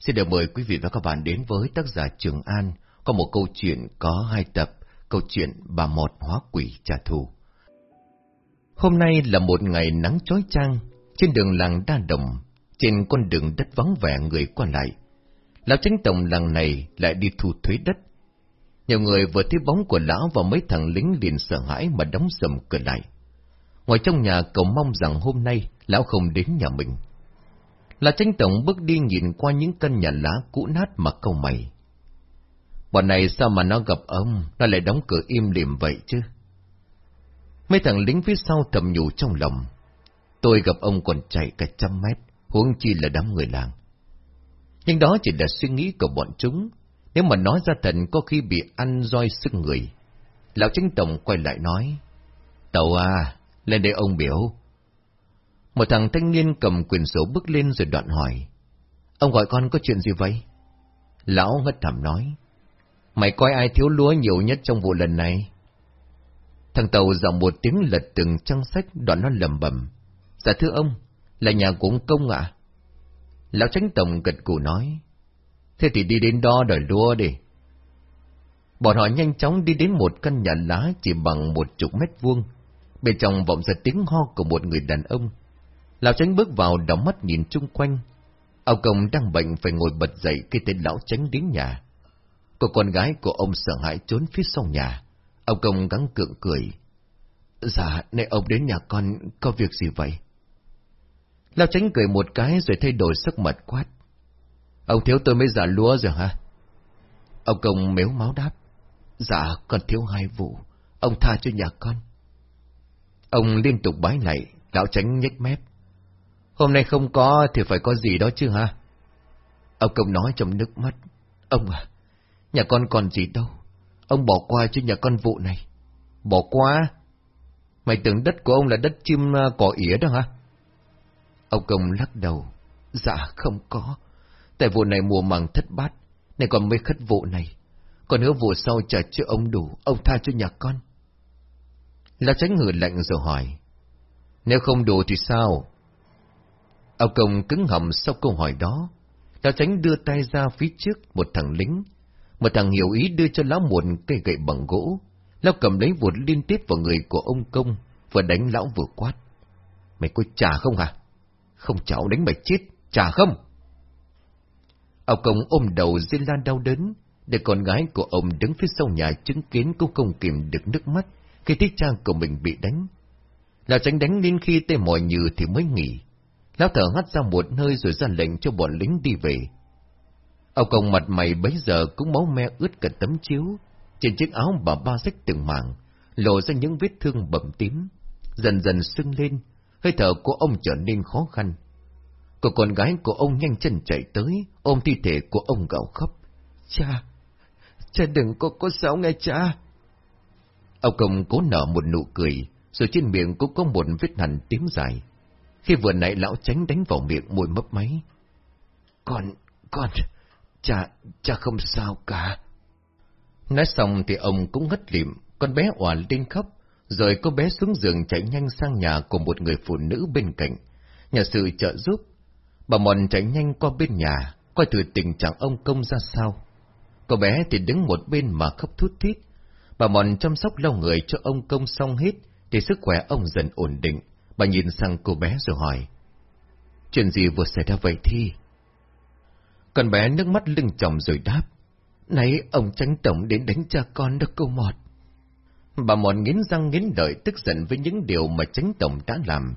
Xin được mời quý vị và các bạn đến với tác giả Trường An có một câu chuyện có hai tập, câu chuyện bà một hóa quỷ trả thù. Hôm nay là một ngày nắng chói chang, trên đường làng Đa Đồng, trên con đường đất vắng vẻ người qua lại. Lão tránh tổng làng này lại đi thu thuế đất. Nhiều người vừa thấy bóng của lão và mấy thằng lính liền sợ hãi mà đóng sầm cửa lại. Ngoài trong nhà cầu mong rằng hôm nay lão không đến nhà mình. Là tranh tổng bước đi nhìn qua những căn nhà lá cũ nát mà câu mày. Bọn này sao mà nó gặp ông, nó lại đóng cửa im lìm vậy chứ? Mấy thằng lính phía sau thầm nhủ trong lòng. Tôi gặp ông còn chạy cả trăm mét, huống chi là đám người làng. Nhưng đó chỉ là suy nghĩ của bọn chúng. Nếu mà nói ra thật có khi bị ăn roi sức người. Lão chính tổng quay lại nói. Tàu à, lên đây ông biểu. Một thằng thanh niên cầm quyền sổ bước lên rồi đoạn hỏi. Ông gọi con có chuyện gì vậy? Lão ngất thầm nói. Mày coi ai thiếu lúa nhiều nhất trong vụ lần này? Thằng Tàu giọng một tiếng lật từng trang sách đoạn nó lầm bầm. Dạ thưa ông, là nhà của ông Công ạ. Lão tránh tổng gật cù nói. Thế thì đi đến đó đòi lúa đi. Bọn họ nhanh chóng đi đến một căn nhà lá chỉ bằng một chục mét vuông. Bên trong vọng ra tiếng ho của một người đàn ông. Lão tránh bước vào đóng mắt nhìn chung quanh. Ông công đang bệnh phải ngồi bật dậy khi tên lão tránh đến nhà. Cô con gái của ông sợ hãi trốn phía sau nhà. Ông công gắng cượng cười. Dạ, nay ông đến nhà con có việc gì vậy? Lão tránh cười một cái rồi thay đổi sắc mặt quát. Ông thiếu tôi mới giả lúa rồi hả? Ông công mếu máu đáp. Dạ, còn thiếu hai vụ. Ông tha cho nhà con. Ông liên tục bái lại, lão tránh nhếch mép. Hôm nay không có thì phải có gì đó chứ ha? Ông công nói trong nước mắt. Ông à, nhà con còn gì đâu. Ông bỏ qua cho nhà con vụ này. Bỏ qua? Mày tưởng đất của ông là đất chim à, cỏ ỉa đó hả? Ông công lắc đầu. Dạ không có. Tại vụ này mùa màng thất bát, nên còn mới khất vụ này. Còn hứa vụ sau trả cho ông đủ, ông tha cho nhà con. la tránh ngửa lạnh rồi hỏi. Nếu không đủ thì sao? Ông công cứng hầm sau câu hỏi đó. Lão tránh đưa tay ra phía trước một thằng lính. Một thằng hiểu ý đưa cho lão một cây gậy bằng gỗ. Lão cầm lấy vụt liên tiếp vào người của ông công, vừa đánh lão vừa quát. Mày có trả không hả? Không cháu đánh mày chết, trả không? Ông công ôm đầu dây lan đau đớn, để con gái của ông đứng phía sau nhà chứng kiến cũng không kìm được nước mắt khi thích cha của mình bị đánh. Lão tránh đánh đến khi tê mỏi như thì mới nghỉ. Lão thở hắt ra một hơi rồi ra lệnh cho bọn lính đi về. Ông công mặt mày bấy giờ cũng máu me ướt cả tấm chiếu. Trên chiếc áo bà ba rách từng mảng, lộ ra những vết thương bầm tím. Dần dần sưng lên, hơi thở của ông trở nên khó khăn. Cô con gái của ông nhanh chân chạy tới, ôm thi thể của ông gào khóc. Cha, cha đừng có có sao nghe cha. Ông công cố nở một nụ cười, rồi trên miệng cũng có một vết hằn tím dài. Khi vừa nãy lão tránh đánh vào miệng môi mấp máy. Con, con, cha, cha không sao cả. Nói xong thì ông cũng ngất lịm, con bé òa lên khóc, rồi cô bé xuống giường chạy nhanh sang nhà của một người phụ nữ bên cạnh, nhà sự trợ giúp. Bà Mòn chạy nhanh qua bên nhà, coi thử tình trạng ông công ra sao. Cô bé thì đứng một bên mà khóc thút thít. Bà Mòn chăm sóc lau người cho ông công xong hết, thì sức khỏe ông dần ổn định. Bà nhìn sang cô bé rồi hỏi. Chuyện gì vừa xảy ra vậy thi? Con bé nước mắt lưng chồng rồi đáp. Nãy ông tránh tổng đến đánh cha con đó cô Mọt. Bà Mọt nghiến răng nghiến lợi tức giận với những điều mà tránh tổng đã làm.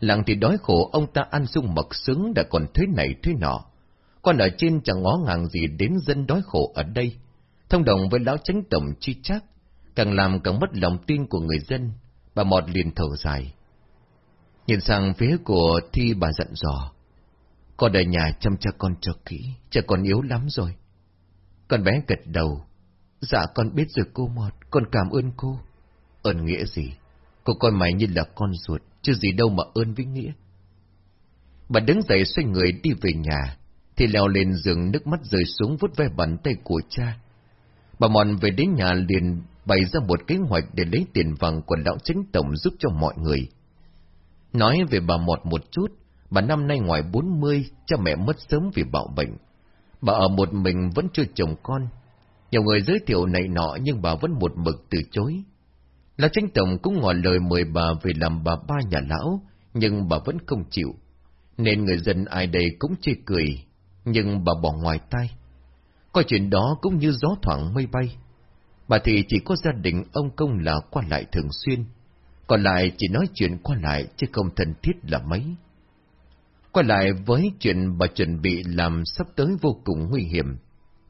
Làng thì đói khổ ông ta ăn sung mật sướng đã còn thế này thế nọ. con ở trên chẳng ngó ngàng gì đến dân đói khổ ở đây. Thông đồng với lão tránh tổng chi chắc, càng làm càng mất lòng tin của người dân. Bà Mọt liền thở dài. Nhìn sang phía của Thi bà giận dò. Con ở nhà chăm cho con cho kỹ, cha con yếu lắm rồi. Con bé gật đầu. Dạ con biết rồi cô Mọt, con cảm ơn cô. Ơn nghĩa gì? Cô coi mày như là con ruột, chứ gì đâu mà ơn với nghĩa. Bà đứng dậy xoay người đi về nhà, thì leo lên giường nước mắt rơi xuống vút ve bàn tay của cha. Bà Mòn về đến nhà liền bày ra một kế hoạch để lấy tiền vàng của lão chính tổng giúp cho mọi người. Nói về bà Mọt một chút, bà năm nay ngoài 40, cha mẹ mất sớm vì bạo bệnh. Bà ở một mình vẫn chưa chồng con. Nhiều người giới thiệu này nọ nhưng bà vẫn một mực từ chối. Là tranh Tổng cũng ngỏ lời mời bà về làm bà ba nhà lão, nhưng bà vẫn không chịu. Nên người dân ai đây cũng chê cười, nhưng bà bỏ ngoài tay. Coi chuyện đó cũng như gió thoảng mây bay. Bà thì chỉ có gia đình ông công là qua lại thường xuyên, còn lại chỉ nói chuyện qua lại chứ không thân thiết là mấy. Quay lại với chuyện bà chuẩn bị làm sắp tới vô cùng nguy hiểm,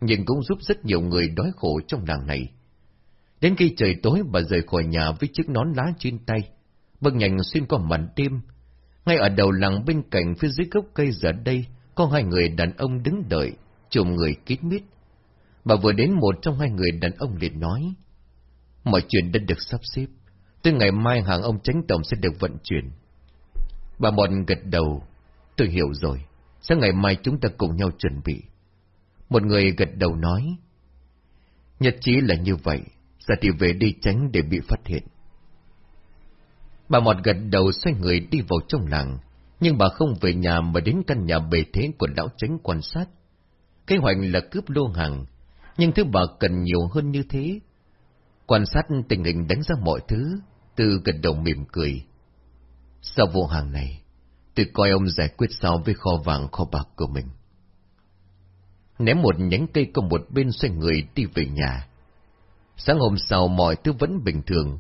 nhưng cũng giúp rất nhiều người đói khổ trong làng này. Đến khi trời tối bà rời khỏi nhà với chiếc nón lá trên tay, bước nhanh xuyên qua màn đêm. Ngay ở đầu làng bên cạnh phía dưới gốc cây giờ đây, có hai người đàn ông đứng đợi, chùm người kín mít. Bà vừa đến một trong hai người đàn ông liền nói, mọi chuyện đã được sắp xếp, từ ngày mai hàng ông tránh tổng sẽ được vận chuyển. Bà Mòn gật đầu, tôi hiểu rồi, sáng ngày mai chúng ta cùng nhau chuẩn bị. Một người gật đầu nói, nhật chí là như vậy, giờ thì về đi tránh để bị phát hiện. Bà Mọt gật đầu xoay người đi vào trong làng, nhưng bà không về nhà mà đến căn nhà bề thế của lão tránh quan sát. Kế hoạch là cướp lô hàng, nhưng thứ bà cần nhiều hơn như thế. Quan sát tình hình đánh giá mọi thứ, tư gật đầu mỉm cười. Sau vụ hàng này, tôi coi ông giải quyết sao với kho vàng kho bạc của mình. Ném một nhánh cây công một bên xoay người đi về nhà. Sáng hôm sau mọi thứ vẫn bình thường.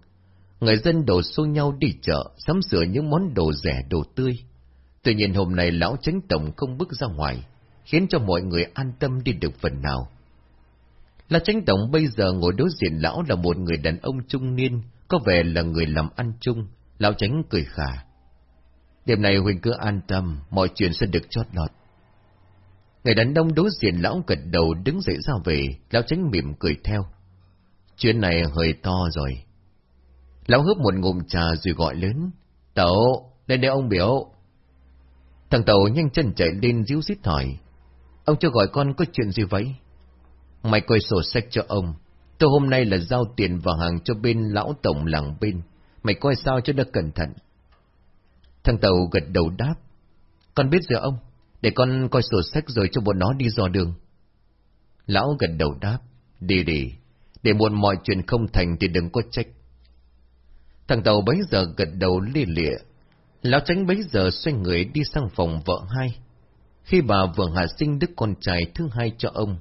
Người dân đổ xô nhau đi chợ, sắm sửa những món đồ rẻ đồ tươi. Tuy nhiên hôm nay lão tránh tổng không bước ra ngoài, khiến cho mọi người an tâm đi được phần nào. Là tránh tổng bây giờ ngồi đối diện lão là một người đàn ông trung niên, có vẻ là người làm ăn chung, lão tránh cười khả. Đêm này Huỳnh cứ an tâm, mọi chuyện sẽ được chót lọt. Người đàn ông đối diện lão gật đầu đứng dậy ra về, lão tránh mỉm cười theo. Chuyện này hơi to rồi. Lão hớp một ngụm trà rồi gọi lớn. Tẩu, lên đây ông biểu. Thằng Tẩu nhanh chân chạy lên díu dít hỏi. Ông cho gọi con có chuyện gì vậy? Mày coi sổ sách cho ông. Tôi hôm nay là giao tiền vào hàng cho bên lão tổng làng bên. Mày coi sao cho được cẩn thận. Thằng Tàu gật đầu đáp. Con biết rồi ông. Để con coi sổ sách rồi cho bọn nó đi dò đường. Lão gật đầu đáp. Đi đi. Để muộn mọi chuyện không thành thì đừng có trách. Thằng Tàu bấy giờ gật đầu lia lịa. Lão tránh bấy giờ xoay người đi sang phòng vợ hai. Khi bà vừa hạ sinh đứa con trai thứ hai cho ông,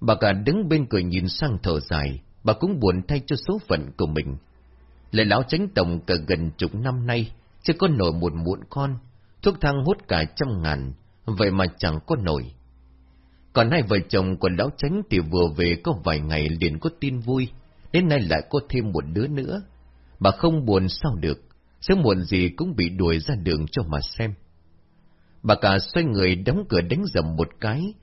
Bà cả đứng bên cửa nhìn sang thở dài, bà cũng buồn thay cho số phận của mình. Lại lão tránh tổng cả gần chục năm nay, chưa có nổi một muộn con, thuốc thang hút cả trăm ngàn, vậy mà chẳng có nổi. Còn hai vợ chồng của lão tránh thì vừa về có vài ngày liền có tin vui, đến nay lại có thêm một đứa nữa. Bà không buồn sao được, sớm muộn gì cũng bị đuổi ra đường cho mà xem. Bà cả xoay người đóng cửa đánh dầm một cái,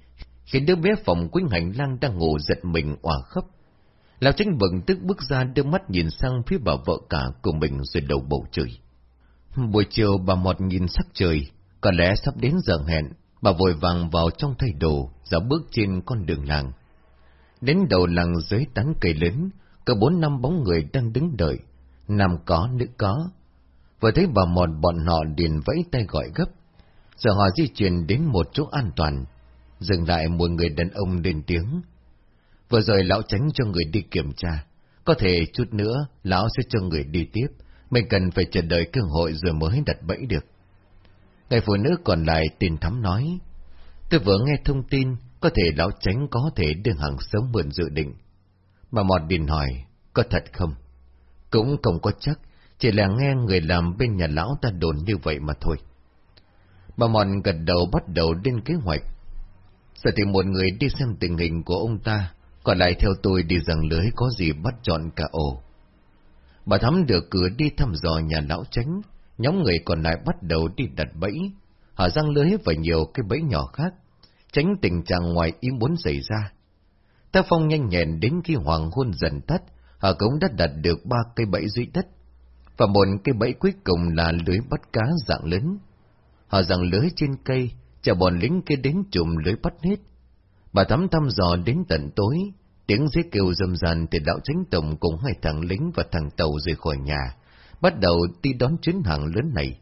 khiến đứa bé phòng quanh hành lang đang ngủ giật mình òa khóc. Lão Tránh bừng tức bước ra đưa mắt nhìn sang phía bà vợ cả của mình rồi đầu bầu trời. Buổi chiều bà mọt nhìn sắc trời, có lẽ sắp đến giờ hẹn, bà vội vàng vào trong thay đồ, dạo bước trên con đường làng. Đến đầu làng dưới tán cây lớn, có bốn năm bóng người đang đứng đợi, nam có, nữ có. Vừa thấy bà mọt bọn họ liền vẫy tay gọi gấp, giờ họ di chuyển đến một chỗ an toàn, Dừng lại một người đàn ông lên tiếng. Vừa rồi lão tránh cho người đi kiểm tra. Có thể chút nữa, lão sẽ cho người đi tiếp. Mình cần phải chờ đợi cơ hội rồi mới đặt bẫy được. Người phụ nữ còn lại tin thắm nói. Tôi vừa nghe thông tin, có thể lão tránh có thể đưa hàng sống mượn dự định. Bà Mọt Điền hỏi, có thật không? Cũng không có chắc, chỉ là nghe người làm bên nhà lão ta đồn như vậy mà thôi. Bà Mòn gật đầu bắt đầu lên kế hoạch, Giờ thì một người đi xem tình hình của ông ta, còn lại theo tôi đi rằng lưới có gì bắt chọn cả ổ. Bà Thắm được cử đi thăm dò nhà lão tránh, nhóm người còn lại bắt đầu đi đặt bẫy, họ răng lưới và nhiều cái bẫy nhỏ khác, tránh tình trạng ngoài ý muốn xảy ra. Ta phong nhanh nhẹn đến khi hoàng hôn dần tắt, họ cũng đã đặt được ba cây bẫy dưới đất, và một cây bẫy cuối cùng là lưới bắt cá dạng lớn. Họ rằng lưới trên cây, chờ bọn lính kia đến chùm lưới bắt hết. Bà thắm thăm dò đến tận tối, tiếng giết kêu rầm rần thì đạo chính tổng cùng hai thằng lính và thằng tàu rời khỏi nhà, bắt đầu đi đón chuyến hàng lớn này.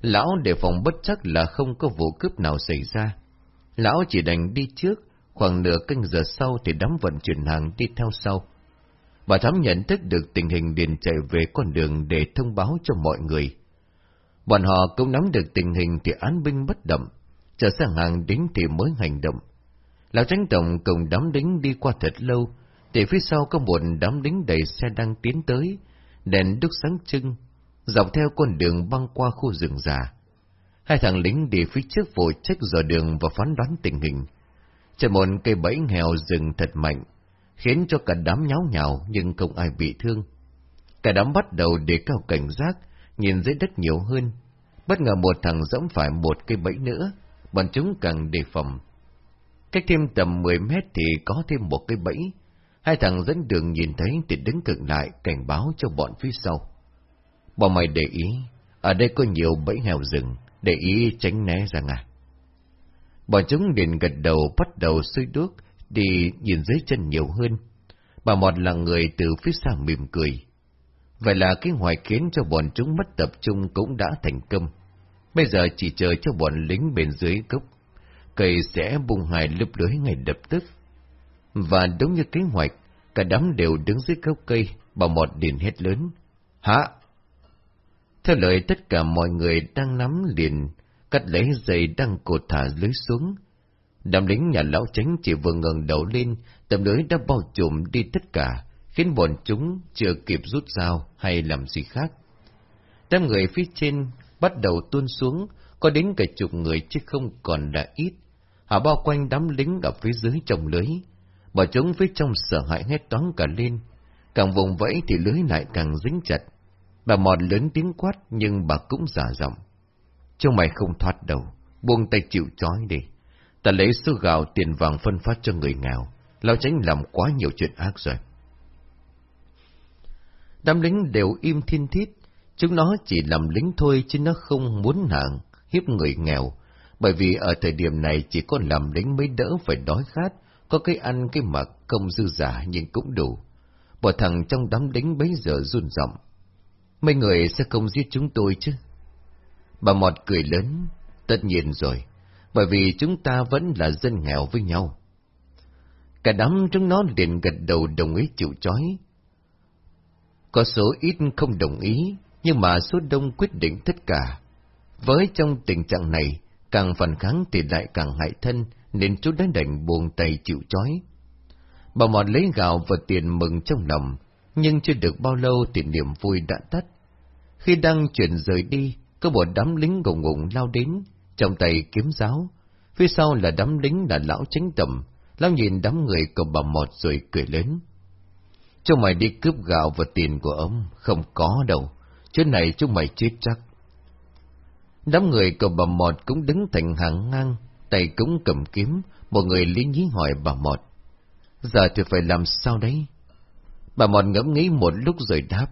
Lão đề phòng bất chắc là không có vụ cướp nào xảy ra. Lão chỉ đành đi trước, khoảng nửa canh giờ sau thì đám vận chuyển hàng đi theo sau. Bà Thắm nhận thức được tình hình liền chạy về con đường để thông báo cho mọi người. Bọn họ cũng nắm được tình hình thì án binh bất động, chờ sang hàng đến thì mới hành động. Lão tránh tổng cùng đám lính đi qua thật lâu, thì phía sau có một đám lính đầy xe đang tiến tới, đèn đúc sáng trưng, dọc theo con đường băng qua khu rừng già. Hai thằng lính đi phía trước vội trách dò đường và phán đoán tình hình. Trên một cây bẫy nghèo rừng thật mạnh, khiến cho cả đám nháo nhào nhưng không ai bị thương. Cả đám bắt đầu đề cao cảnh giác, nhìn dưới đất nhiều hơn. Bất ngờ một thằng dẫm phải một cây bẫy nữa, bọn chúng càng đề phòng. Cách thêm tầm 10 mét thì có thêm một cái bẫy. Hai thằng dẫn đường nhìn thấy thì đứng cận lại cảnh báo cho bọn phía sau. Bọn mày để ý, ở đây có nhiều bẫy heo rừng, để ý tránh né ra ngà. Bọn chúng liền gật đầu bắt đầu suy đuốc, đi nhìn dưới chân nhiều hơn. Bà Mọt là người từ phía xa mỉm cười. Vậy là cái hoài khiến cho bọn chúng mất tập trung cũng đã thành công. Bây giờ chỉ chờ cho bọn lính bên dưới gốc. Cây sẽ bung hài lấp lưới ngay lập tức. Và đúng như kế hoạch, cả đám đều đứng dưới gốc cây, bà một điền hét lớn. Hả? Theo lời tất cả mọi người đang nắm liền, cắt lấy dây đang cột thả lưới xuống. Đám lính nhà lão tránh chỉ vừa ngẩng đầu lên, tầm lưới đã bao trùm đi tất cả, khiến bọn chúng chưa kịp rút dao hay làm gì khác. Đám người phía trên bắt đầu tuôn xuống, có đến cả chục người chứ không còn là ít. Họ bao quanh đám lính ở phía dưới trồng lưới. Bỏ chúng phía trong sợ hãi hét toán cả lên. Càng vùng vẫy thì lưới lại càng dính chặt. Bà mọt lớn tiếng quát nhưng bà cũng giả giọng. Chúng mày không thoát đâu, buông tay chịu trói đi. Ta lấy số gạo tiền vàng phân phát cho người nghèo, lao tránh làm quá nhiều chuyện ác rồi. Đám lính đều im thiên thiết, chúng nó chỉ làm lính thôi chứ nó không muốn nạn, hiếp người nghèo, bởi vì ở thời điểm này chỉ có làm lính mới đỡ phải đói khát, có cái ăn cái mặc không dư giả nhưng cũng đủ. Bỏ thằng trong đám lính bấy giờ run giọng Mấy người sẽ không giết chúng tôi chứ? Bà Mọt cười lớn, tất nhiên rồi, bởi vì chúng ta vẫn là dân nghèo với nhau. Cả đám chúng nó liền gật đầu đồng ý chịu chói Có số ít không đồng ý, nhưng mà số đông quyết định tất cả. Với trong tình trạng này, càng phản kháng thì lại càng hại thân, nên chú đã đành buồn tay chịu chói Bà Mọt lấy gạo và tiền mừng trong lòng, nhưng chưa được bao lâu thì niềm vui đã tắt. Khi đang chuyển rời đi, có một đám lính gồng ngùng lao đến, trong tay kiếm giáo. Phía sau là đám lính là lão chính tầm, lão nhìn đám người của bà mọt rồi cười lớn. cho mày đi cướp gạo và tiền của ông, không có đâu, chuyện này chúng mày chết chắc. Đám người của bà Mọt cũng đứng thành hàng ngang, tay cũng cầm kiếm, một người lý nhí hỏi bà Mọt. Giờ thì phải làm sao đấy? Bà Mọt ngẫm nghĩ một lúc rồi đáp.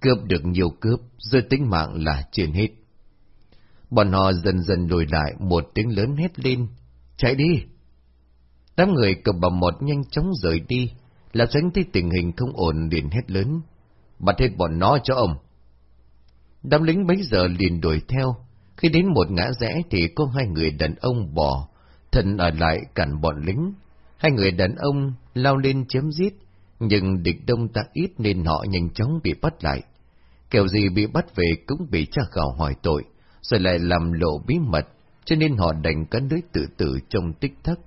Cướp được nhiều cướp, rơi tính mạng là trên hết. Bọn họ dần dần lùi lại, một tiếng lớn hét lên. Chạy đi! Đám người cầm bà Mọt nhanh chóng rời đi, là tránh thấy tình hình không ổn liền hét lớn. Bắt hết bọn nó cho ông. Đám lính bấy giờ liền đuổi theo. Khi đến một ngã rẽ thì có hai người đàn ông bỏ, thần ở lại cản bọn lính. Hai người đàn ông lao lên chém giết, nhưng địch đông ta ít nên họ nhanh chóng bị bắt lại. Kẻo gì bị bắt về cũng bị tra khảo hỏi tội, rồi lại làm lộ bí mật, cho nên họ đành cắn lưới tự tử trong tích thất.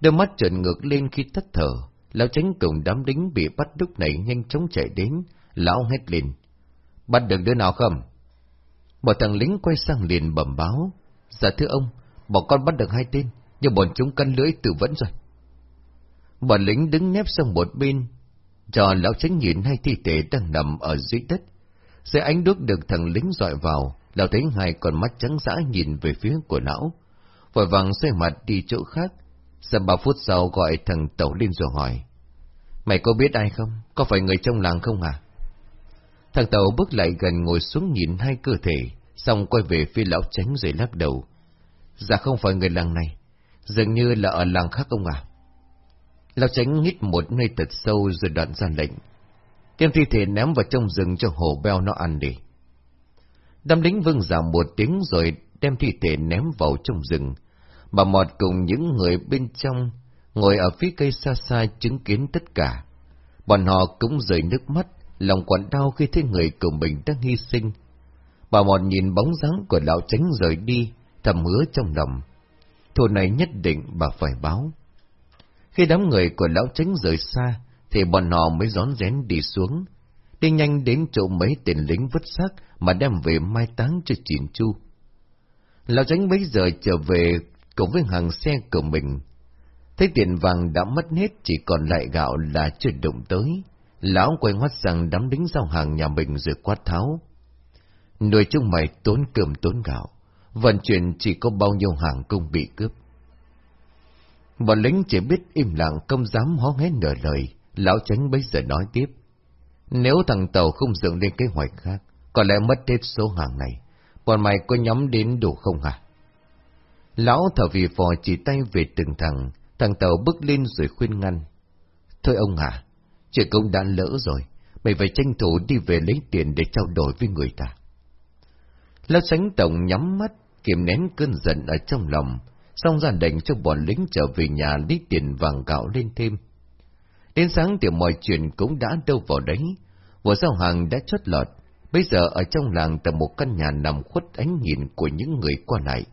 Đôi mắt trợn ngược lên khi thất thở, lão tránh cùng đám lính bị bắt lúc này nhanh chóng chạy đến, lão hét lên. Bắt được đứa nào không? Một thằng lính quay sang liền bẩm báo. Dạ thưa ông, bọn con bắt được hai tên, nhưng bọn chúng cắn lưỡi tự vẫn rồi. Bọn lính đứng nép sang một bên, cho lão tránh nhìn hai thi thể đang nằm ở dưới đất. Dưới ánh đuốc được thằng lính dọi vào, lão thấy hai con mắt trắng dã nhìn về phía của lão. Vội vàng xoay mặt đi chỗ khác. Sau ba phút sau gọi thằng tẩu lên rồi hỏi. Mày có biết ai không? Có phải người trong làng không à? Thằng tàu bước lại gần ngồi xuống nhìn hai cơ thể, xong quay về phía lão tránh rồi lắc đầu. Dạ không phải người làng này, dường như là ở làng khác ông à. Lão tránh hít một nơi thật sâu rồi đoạn ra lệnh. Đem thi thể ném vào trong rừng cho hổ beo nó ăn đi. Đám lính vương giả một tiếng rồi đem thi thể ném vào trong rừng. Bà Mọt cùng những người bên trong, ngồi ở phía cây xa xa chứng kiến tất cả. Bọn họ cũng rời nước mắt, lòng quặn đau khi thấy người của mình đang hy sinh. Bà mòn nhìn bóng dáng của lão tránh rời đi, thầm hứa trong lòng. Thù này nhất định bà phải báo. Khi đám người của lão tránh rời xa, thì bọn họ mới rón rén đi xuống, đi nhanh đến chỗ mấy tên lính vứt xác mà đem về mai táng cho chỉn chu. Lão tránh bấy giờ trở về cùng với hàng xe của mình. Thấy tiền vàng đã mất hết chỉ còn lại gạo là chưa đụng tới. Lão quay ngoắt rằng đám lính giao hàng nhà mình rồi quát tháo. Nuôi chúng mày tốn cơm tốn gạo, vận chuyển chỉ có bao nhiêu hàng cung bị cướp. Bọn lính chỉ biết im lặng không dám hó hé nửa lời, lão tránh bấy giờ nói tiếp. Nếu thằng Tàu không dựng lên kế hoạch khác, có lẽ mất hết số hàng này, bọn mày có nhắm đến đủ không hả? Lão thở vì phò chỉ tay về từng thằng, thằng Tàu bước lên rồi khuyên ngăn. Thôi ông à, chuyện cũng đã lỡ rồi, mày phải tranh thủ đi về lấy tiền để trao đổi với người ta. Lão sánh tổng nhắm mắt, kiềm nén cơn giận ở trong lòng, xong ra đành cho bọn lính trở về nhà lấy tiền vàng gạo lên thêm. Đến sáng thì mọi chuyện cũng đã đâu vào đấy, vừa giao hàng đã chốt lọt, bây giờ ở trong làng tầm một căn nhà nằm khuất ánh nhìn của những người qua lại.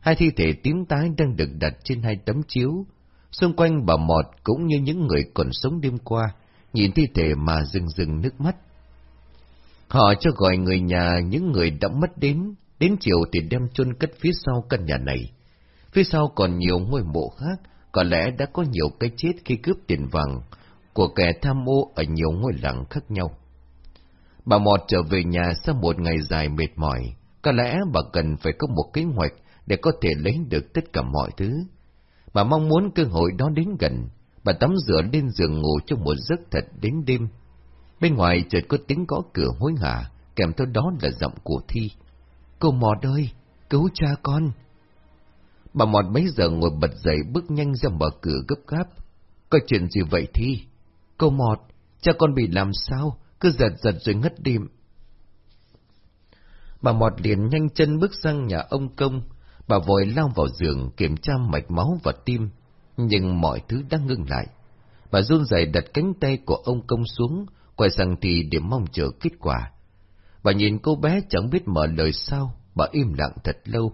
Hai thi thể tím tái đang được đặt trên hai tấm chiếu, xung quanh bà Mọt cũng như những người còn sống đêm qua, nhìn thi thể mà rưng rưng nước mắt. Họ cho gọi người nhà những người đã mất đến, đến chiều thì đem chôn cất phía sau căn nhà này. Phía sau còn nhiều ngôi mộ khác, có lẽ đã có nhiều cái chết khi cướp tiền vàng của kẻ tham ô ở nhiều ngôi làng khác nhau. Bà Mọt trở về nhà sau một ngày dài mệt mỏi, có lẽ bà cần phải có một kế hoạch để có thể lấy được tất cả mọi thứ. Bà mong muốn cơ hội đó đến gần, bà tắm rửa lên giường ngủ trong một giấc thật đến đêm. Bên ngoài chợt có tiếng gõ cửa hối hả, kèm theo đó là giọng của Thi. Cô Mọt ơi, cứu cha con! Bà Mọt mấy giờ ngồi bật dậy bước nhanh ra mở cửa gấp gáp. Có chuyện gì vậy Thi? Cô Mọt, cha con bị làm sao? Cứ giật giật rồi ngất đêm. Bà Mọt liền nhanh chân bước sang nhà ông công. Bà vội lao vào giường kiểm tra mạch máu và tim. Nhưng mọi thứ đã ngưng lại. Bà run rẩy đặt cánh tay của ông công xuống, quay sang thì để mong chờ kết quả. Bà nhìn cô bé chẳng biết mở lời sao, bà im lặng thật lâu.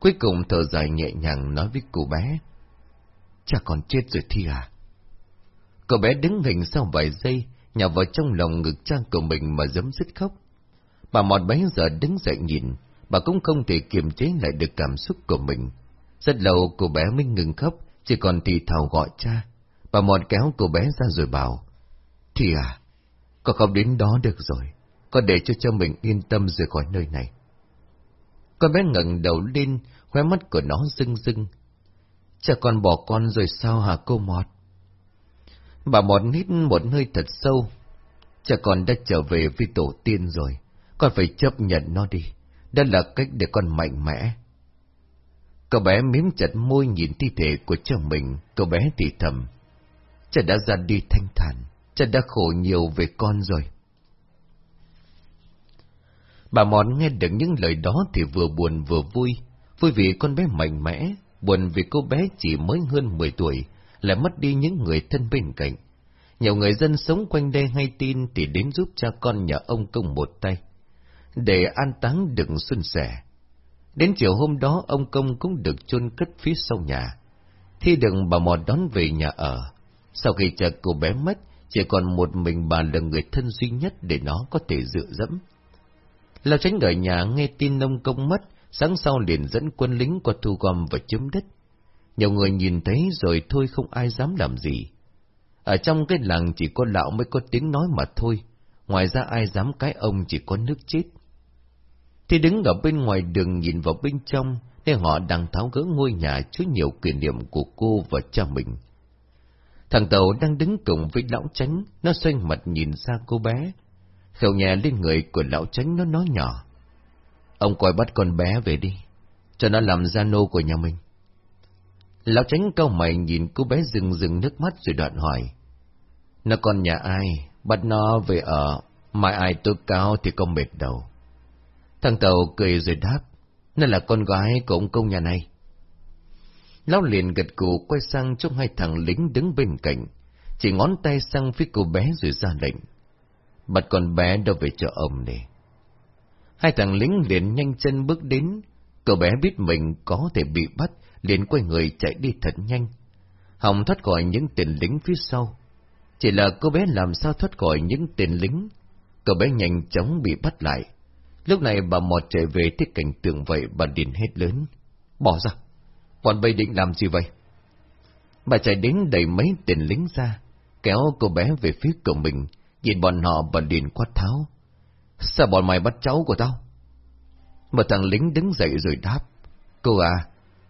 Cuối cùng thở dài nhẹ nhàng nói với cô bé. Cha còn chết rồi thi à? Cô bé đứng hình sau vài giây, nhào vào trong lòng ngực cha của mình mà giấm dứt khóc. Bà mọt bấy giờ đứng dậy nhìn, bà cũng không thể kiềm chế lại được cảm xúc của mình. Rất lâu cô bé mới ngừng khóc, chỉ còn thì thào gọi cha. Bà mọt kéo cô bé ra rồi bảo, Thì à, con không đến đó được rồi, con để cho cho mình yên tâm rời khỏi nơi này. Con bé ngẩng đầu lên, khóe mắt của nó rưng rưng. Cha con bỏ con rồi sao hả cô Mọt? Bà Mọt hít một hơi thật sâu. Cha con đã trở về với tổ tiên rồi, con phải chấp nhận nó đi. Đó là cách để con mạnh mẽ. Cậu bé miếm chặt môi nhìn thi thể của cha mình, cậu bé thì thầm. Cha đã ra đi thanh thản, cha đã khổ nhiều về con rồi. Bà Mòn nghe được những lời đó thì vừa buồn vừa vui, vui vì con bé mạnh mẽ, buồn vì cô bé chỉ mới hơn 10 tuổi, lại mất đi những người thân bên cạnh. Nhiều người dân sống quanh đây hay tin thì đến giúp cha con nhà ông công một tay, để an táng đừng xuân sẻ. Đến chiều hôm đó ông công cũng được chôn cất phía sau nhà. Thi đừng bà mò đón về nhà ở. Sau khi cha cô bé mất, chỉ còn một mình bà là người thân duy nhất để nó có thể dựa dẫm. Lão tránh ở nhà nghe tin ông công mất, sáng sau liền dẫn quân lính qua thu gom và chiếm đất. Nhiều người nhìn thấy rồi thôi không ai dám làm gì. Ở trong cái làng chỉ có lão mới có tiếng nói mà thôi, ngoài ra ai dám cái ông chỉ có nước chết. Thì đứng ở bên ngoài đường nhìn vào bên trong, nên họ đang tháo gỡ ngôi nhà chứa nhiều kỷ niệm của cô và cha mình. Thằng Tàu đang đứng cùng với lão tránh, nó xoay mặt nhìn xa cô bé. Khều nhẹ lên người của lão tránh nó nói nhỏ. Ông coi bắt con bé về đi, cho nó làm gia nô của nhà mình. Lão tránh cao mày nhìn cô bé rừng rừng nước mắt rồi đoạn hỏi. Nó con nhà ai, bắt nó về ở, mai ai tôi cao thì không mệt đầu. Thằng Tàu cười rồi đáp, nó là con gái của ông công nhà này. Lão liền gật cụ quay sang trong hai thằng lính đứng bên cạnh, chỉ ngón tay sang phía cô bé rồi ra lệnh. Bắt con bé đâu về cho ông đi. Hai thằng lính liền nhanh chân bước đến, cậu bé biết mình có thể bị bắt, liền quay người chạy đi thật nhanh. Hồng thoát khỏi những tên lính phía sau. Chỉ là cô bé làm sao thoát khỏi những tên lính. Cậu bé nhanh chóng bị bắt lại. Lúc này bà mọt chạy về thấy cảnh tượng vậy bà điền hết lớn. Bỏ ra! Bọn bây định làm gì vậy? Bà chạy đến đẩy mấy tên lính ra, kéo cô bé về phía cửa mình, nhìn bọn họ bà điền quát tháo. Sao bọn mày bắt cháu của tao? Một thằng lính đứng dậy rồi đáp. Cô à,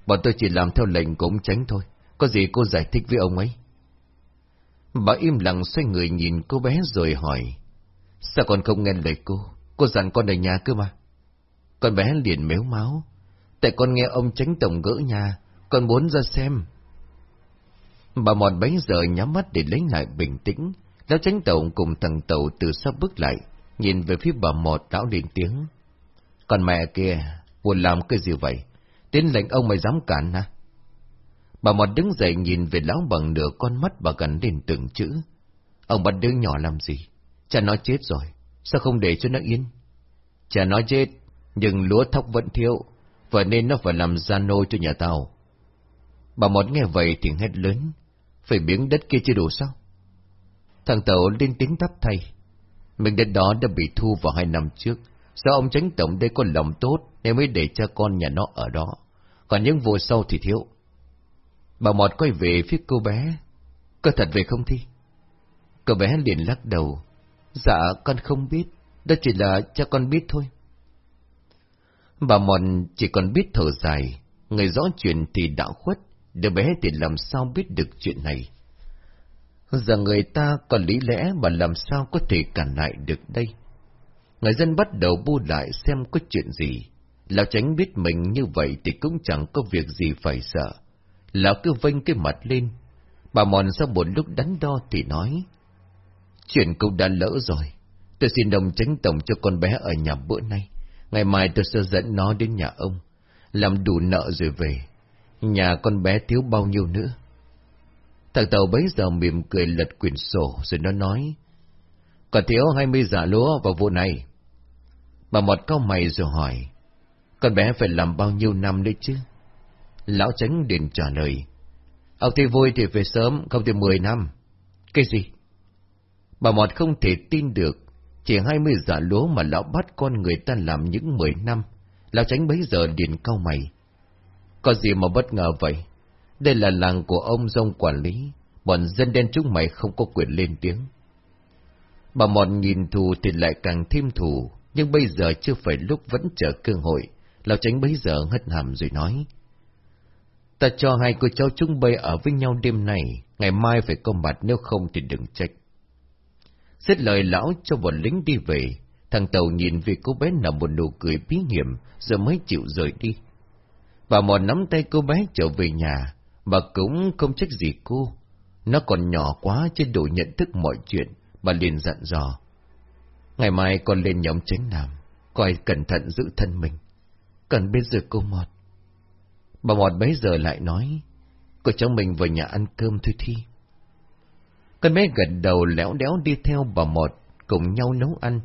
bọn tôi chỉ làm theo lệnh của ông tránh thôi. Có gì cô giải thích với ông ấy? Bà im lặng xoay người nhìn cô bé rồi hỏi. Sao còn không nghe lời cô? Cô dặn con ở nhà cơ mà. Con bé liền méo máu. Tại con nghe ông tránh tổng gỡ nhà, con muốn ra xem. Bà mòn bấy giờ nhắm mắt để lấy lại bình tĩnh. Lão tránh tổng cùng thằng tàu từ sau bước lại, nhìn về phía bà mọt lão lên tiếng. Còn mẹ kia, buồn làm cái gì vậy? Tiến lệnh ông mày dám cản hả? Bà mọt đứng dậy nhìn về lão bằng nửa con mắt bà gần lên từng chữ. Ông bắt đứa nhỏ làm gì? Cha nó chết rồi, sao không để cho nó yên? Cha nó chết, nhưng lúa thóc vẫn thiếu, và nên nó phải làm gia nô cho nhà tao. Bà mọt nghe vậy thì hét lớn, phải biến đất kia chưa đủ sao? Thằng tàu lên tiếng đáp thay. Mình đất đó đã bị thu vào hai năm trước, sao ông tránh tổng đây có lòng tốt nên mới để cho con nhà nó ở đó, còn những vụ sau thì thiếu. Bà Mọt quay về phía cô bé. Có thật về không Thi? Cô bé liền lắc đầu. Dạ, con không biết. Đó chỉ là cho con biết thôi. Bà mòn chỉ còn biết thở dài. Người rõ chuyện thì đã khuất. Đứa bé thì làm sao biết được chuyện này? Giờ người ta còn lý lẽ mà làm sao có thể cản lại được đây? Người dân bắt đầu bu lại xem có chuyện gì. Lão tránh biết mình như vậy thì cũng chẳng có việc gì phải sợ. Lão cứ vênh cái mặt lên. Bà mòn sau một lúc đắn đo thì nói. Chuyện cũng đã lỡ rồi. Tôi xin đồng tránh tổng cho con bé ở nhà bữa nay. Ngày mai tôi sẽ dẫn nó đến nhà ông. Làm đủ nợ rồi về. Nhà con bé thiếu bao nhiêu nữa. Thằng Tàu bấy giờ mỉm cười lật quyển sổ rồi nó nói. Còn thiếu hai mươi giả lúa vào vụ này. Bà mọt cao mày rồi hỏi. Con bé phải làm bao nhiêu năm nữa chứ? Lão tránh điện trả lời. Ông thì vui thì về sớm, không thì mười năm. Cái gì? Bà Mọt không thể tin được. Chỉ hai mươi giả lúa mà lão bắt con người ta làm những mười năm. Lão tránh bấy giờ điền cao mày. Có gì mà bất ngờ vậy? Đây là làng của ông dông quản lý. Bọn dân đen chúng mày không có quyền lên tiếng. Bà Mọt nhìn thù thì lại càng thêm thù. Nhưng bây giờ chưa phải lúc vẫn chờ cơ hội. Lão tránh bấy giờ hất hàm rồi nói. Ta cho hai cô cháu chúng bay ở với nhau đêm này, ngày mai phải có mặt nếu không thì đừng trách xét lời lão cho bọn lính đi về, thằng Tàu nhìn về cô bé nở một nụ cười bí hiểm, rồi mới chịu rời đi. Bà mòn nắm tay cô bé trở về nhà, bà cũng không trách gì cô. Nó còn nhỏ quá chứ đủ nhận thức mọi chuyện, bà liền dặn dò. Ngày mai con lên nhóm tránh làm, coi cẩn thận giữ thân mình. Cần biết giờ cô mọt. Bà Mọt bấy giờ lại nói, cô cháu mình vào nhà ăn cơm thôi thi. Con bé gật đầu léo đéo đi theo bà một cùng nhau nấu ăn.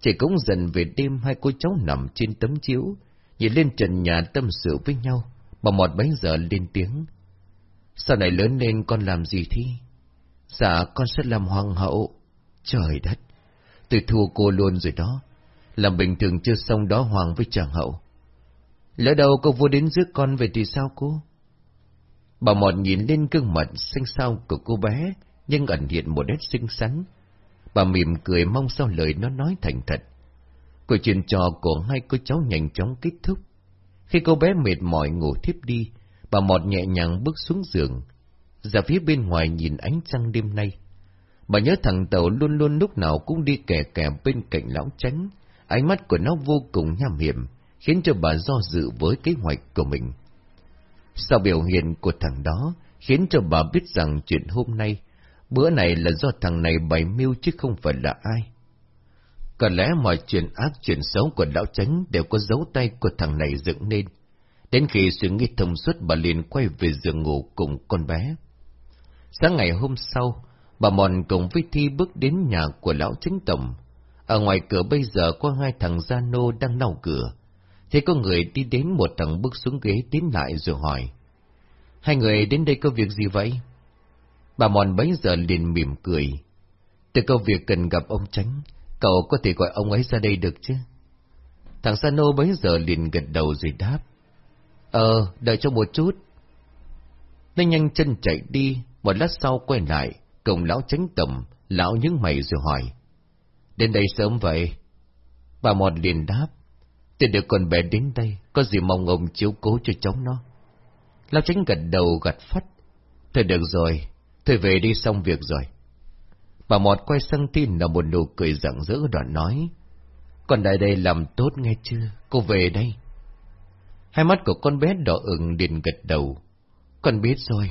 Chỉ cũng dần về đêm hai cô cháu nằm trên tấm chiếu, nhìn lên trần nhà tâm sự với nhau. Bà một bấy giờ lên tiếng. Sau này lớn lên con làm gì thi? Dạ con sẽ làm hoàng hậu. Trời đất, tôi thua cô luôn rồi đó. Làm bình thường chưa xong đó hoàng với chàng hậu. Lỡ đâu cô vua đến giữa con về thì sao cô? Bà Mọt nhìn lên gương mặt xanh xao của cô bé, nhưng ẩn hiện một nét xinh xắn. Bà mỉm cười mong sao lời nó nói thành thật. Cuộc chuyện trò của hai cô cháu nhanh chóng kết thúc. Khi cô bé mệt mỏi ngủ thiếp đi, bà Mọt nhẹ nhàng bước xuống giường, ra phía bên ngoài nhìn ánh trăng đêm nay. Bà nhớ thằng Tàu luôn luôn lúc nào cũng đi kè kè bên cạnh lão tránh, ánh mắt của nó vô cùng nham hiểm, khiến cho bà do dự với kế hoạch của mình. Sau biểu hiện của thằng đó, khiến cho bà biết rằng chuyện hôm nay, bữa này là do thằng này bày mưu chứ không phải là ai. Có lẽ mọi chuyện ác chuyện xấu của lão tránh đều có dấu tay của thằng này dựng nên. Đến khi suy nghĩ thông suốt bà liền quay về giường ngủ cùng con bé. Sáng ngày hôm sau, bà Mòn cùng với Thi bước đến nhà của lão chính tổng. Ở ngoài cửa bây giờ có hai thằng gia nô đang lau cửa. Thấy có người đi đến một thằng bước xuống ghế tiến lại rồi hỏi. Hai người đến đây có việc gì vậy? Bà Mòn bấy giờ liền mỉm cười. Từ câu việc cần gặp ông Tránh, cậu có thể gọi ông ấy ra đây được chứ? Thằng Sano bấy giờ liền gật đầu rồi đáp. Ờ, đợi cho một chút. Nó nhanh chân chạy đi, một lát sau quay lại, cùng lão tránh tầm, lão nhướng mày rồi hỏi. Đến đây sớm vậy? Bà mòn liền đáp. Tôi được con bé đến đây, có gì mong ông chiếu cố cho cháu nó. Lão tránh gật đầu gật phắt. Thôi được rồi, thôi về đi xong việc rồi. Bà Mọt quay sang tin là một nụ cười rạng rỡ đoạn nói. Con đại đây làm tốt nghe chưa? Cô về đây. Hai mắt của con bé đỏ ửng liền gật đầu. Con biết rồi.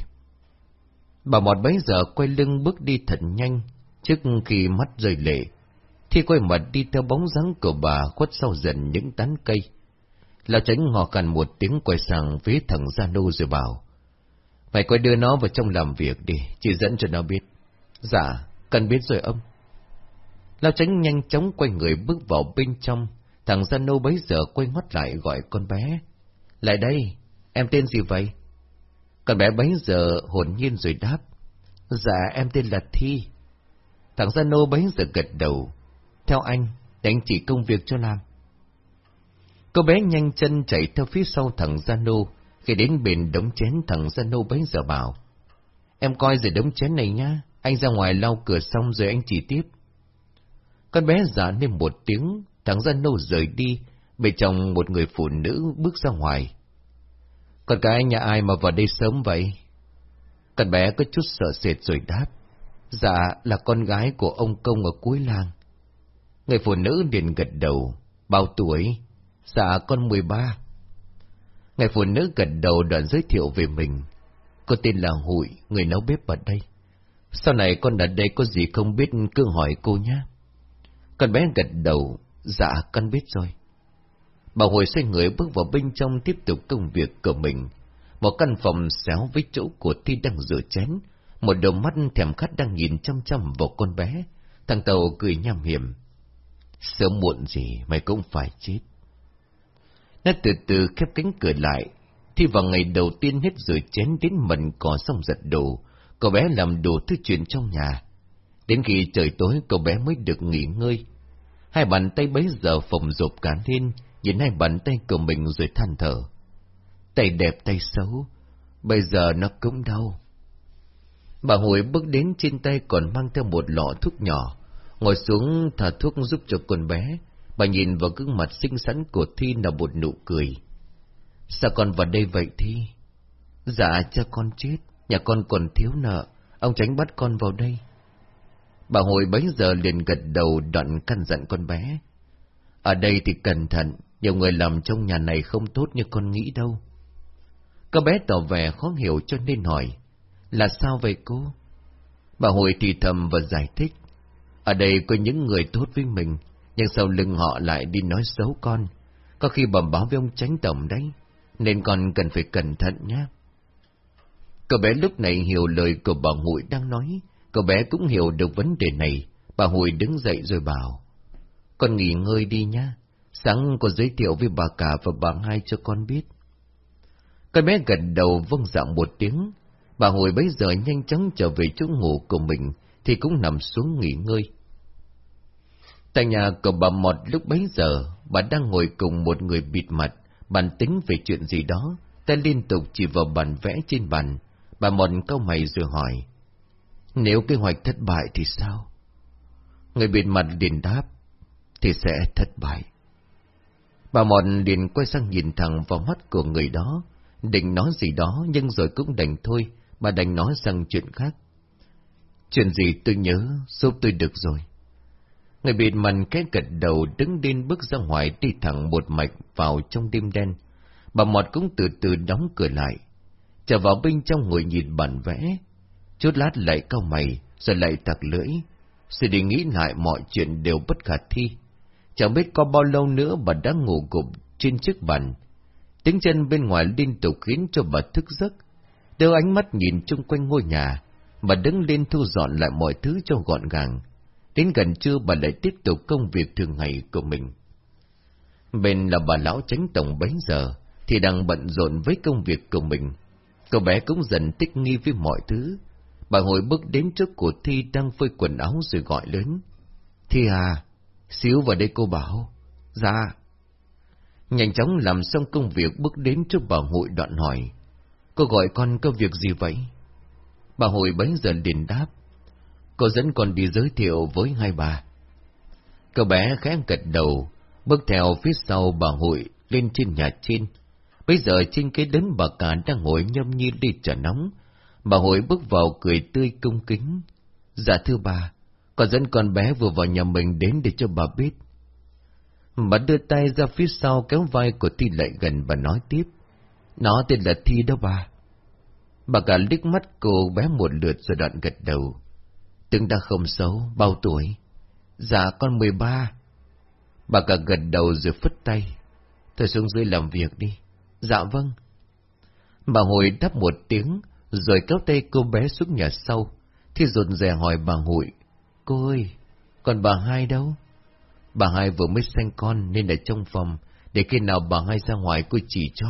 Bà Mọt bấy giờ quay lưng bước đi thật nhanh, trước khi mắt rơi lệ. Thì quay mặt đi theo bóng dáng của bà khuất sau dần những tán cây. Lão tránh ngò cằn một tiếng quay sang phía thằng Gia Nô rồi bảo. Mày quay đưa nó vào trong làm việc đi, chỉ dẫn cho nó biết. Dạ, cần biết rồi ông. Lao tránh nhanh chóng quay người bước vào bên trong, thằng Gia Nô bấy giờ quay ngoắt lại gọi con bé. Lại đây, em tên gì vậy? Con bé bấy giờ hồn nhiên rồi đáp. Dạ, em tên là Thi. Thằng Gia Nô bấy giờ gật đầu. Theo anh, để anh chỉ công việc cho làm. Cô bé nhanh chân chạy theo phía sau thằng Gia Nô, khi đến bên đống chén thằng ra nâu bấy giờ bảo. Em coi rồi đống chén này nhá, anh ra ngoài lau cửa xong rồi anh chỉ tiếp. Con bé giả nên một tiếng, thằng ra nâu rời đi, bên trong một người phụ nữ bước ra ngoài. Con cái nhà ai mà vào đây sớm vậy? Con bé có chút sợ sệt rồi đáp. Dạ là con gái của ông công ở cuối làng. Người phụ nữ liền gật đầu. Bao tuổi? Dạ con 13. Người phụ nữ gật đầu đoạn giới thiệu về mình. Cô tên là Hụi, người nấu bếp ở đây. Sau này con ở đây có gì không biết cứ hỏi cô nhé. Con bé gật đầu, dạ con biết rồi. Bà hồi xoay người bước vào bên trong tiếp tục công việc của mình. Một căn phòng xéo với chỗ của Thi đang rửa chén. Một đôi mắt thèm khát đang nhìn chăm chăm vào con bé. Thằng Tàu cười nham hiểm. Sớm muộn gì mày cũng phải chết. Nó từ từ khép cánh cửa lại. thì vào ngày đầu tiên hết rồi chén đến mận cỏ xong giật đồ. Cậu bé làm đồ thứ chuyện trong nhà. Đến khi trời tối cậu bé mới được nghỉ ngơi. Hai bàn tay bấy giờ phồng rộp cả lên, nhìn hai bàn tay của mình rồi than thở. Tay đẹp tay xấu, bây giờ nó cũng đau. Bà Hồi bước đến trên tay còn mang theo một lọ thuốc nhỏ, ngồi xuống thả thuốc giúp cho con bé. Bà nhìn vào gương mặt xinh xắn của Thi là một nụ cười. Sao con vào đây vậy Thi? Dạ cho con chết, nhà con còn thiếu nợ, ông tránh bắt con vào đây. Bà Hồi bấy giờ liền gật đầu đoạn căn dặn con bé. Ở đây thì cẩn thận, nhiều người làm trong nhà này không tốt như con nghĩ đâu. Cô bé tỏ vẻ khó hiểu cho nên hỏi, là sao vậy cô? Bà Hồi thì thầm và giải thích, ở đây có những người tốt với mình, nhưng sau lưng họ lại đi nói xấu con. Có khi bẩm báo với ông tránh tổng đấy, nên con cần phải cẩn thận nhé. Cậu bé lúc này hiểu lời của bà Hụi đang nói, cậu bé cũng hiểu được vấn đề này. Bà Hụi đứng dậy rồi bảo, con nghỉ ngơi đi nhá, sáng con giới thiệu với bà cả và bà hai cho con biết. Con bé gật đầu vâng dạng một tiếng, bà Hụi bấy giờ nhanh chóng trở về chỗ ngủ của mình, thì cũng nằm xuống nghỉ ngơi. Tại nhà của bà Mọt lúc bấy giờ, bà đang ngồi cùng một người bịt mặt, bàn tính về chuyện gì đó, tay liên tục chỉ vào bàn vẽ trên bàn. Bà Mọt câu mày rồi hỏi, nếu kế hoạch thất bại thì sao? Người bịt mặt liền đáp, thì sẽ thất bại. Bà Mọt liền quay sang nhìn thẳng vào mắt của người đó, định nói gì đó nhưng rồi cũng đành thôi, bà đành nói sang chuyện khác. Chuyện gì tôi nhớ, giúp tôi được rồi. Người bịt mặt cái gật đầu đứng lên bước ra ngoài đi thẳng một mạch vào trong đêm đen. Bà Mọt cũng từ từ đóng cửa lại. Trở vào bên trong ngồi nhìn bản vẽ. Chút lát lại cau mày, rồi lại tặc lưỡi. Sự định nghĩ lại mọi chuyện đều bất khả thi. Chẳng biết có bao lâu nữa bà đã ngủ gục trên chiếc bàn. Tiếng chân bên ngoài liên tục khiến cho bà thức giấc. Đưa ánh mắt nhìn chung quanh ngôi nhà, bà đứng lên thu dọn lại mọi thứ cho gọn gàng. Đến gần trưa bà lại tiếp tục công việc thường ngày của mình. Bên là bà lão tránh tổng bấy giờ, thì đang bận rộn với công việc của mình. Cậu bé cũng dần thích nghi với mọi thứ. Bà hồi bước đến trước của Thi đang phơi quần áo rồi gọi lớn. Thi à, xíu vào đây cô bảo. Dạ. Nhanh chóng làm xong công việc bước đến trước bà hội đoạn hỏi. Cô gọi con có việc gì vậy? Bà hội bấy giờ liền đáp. Cô dẫn con đi giới thiệu với hai bà. Cậu bé khẽ gật đầu, bước theo phía sau bà hội lên trên nhà trên. Bây giờ trên cái đấn bà cả đang ngồi nhâm nhi đi trà nóng. Bà hội bước vào cười tươi cung kính. Dạ thưa bà, con dẫn con bé vừa vào nhà mình đến để cho bà biết. Bà đưa tay ra phía sau kéo vai của Thi lại gần và nói tiếp. Nó tên là Thi đó bà. Bà cả liếc mắt cô bé một lượt rồi đoạn gật đầu chúng đã không xấu, bao tuổi? Dạ con mười ba. Bà cả gật đầu rồi phất tay. Thôi xuống dưới làm việc đi. Dạ vâng. Bà hồi đáp một tiếng, rồi kéo tay cô bé xuống nhà sau. Thì rụt rè hỏi bà hội. Cô ơi, còn bà hai đâu? Bà hai vừa mới sanh con nên ở trong phòng, để khi nào bà hai ra ngoài cô chỉ cho.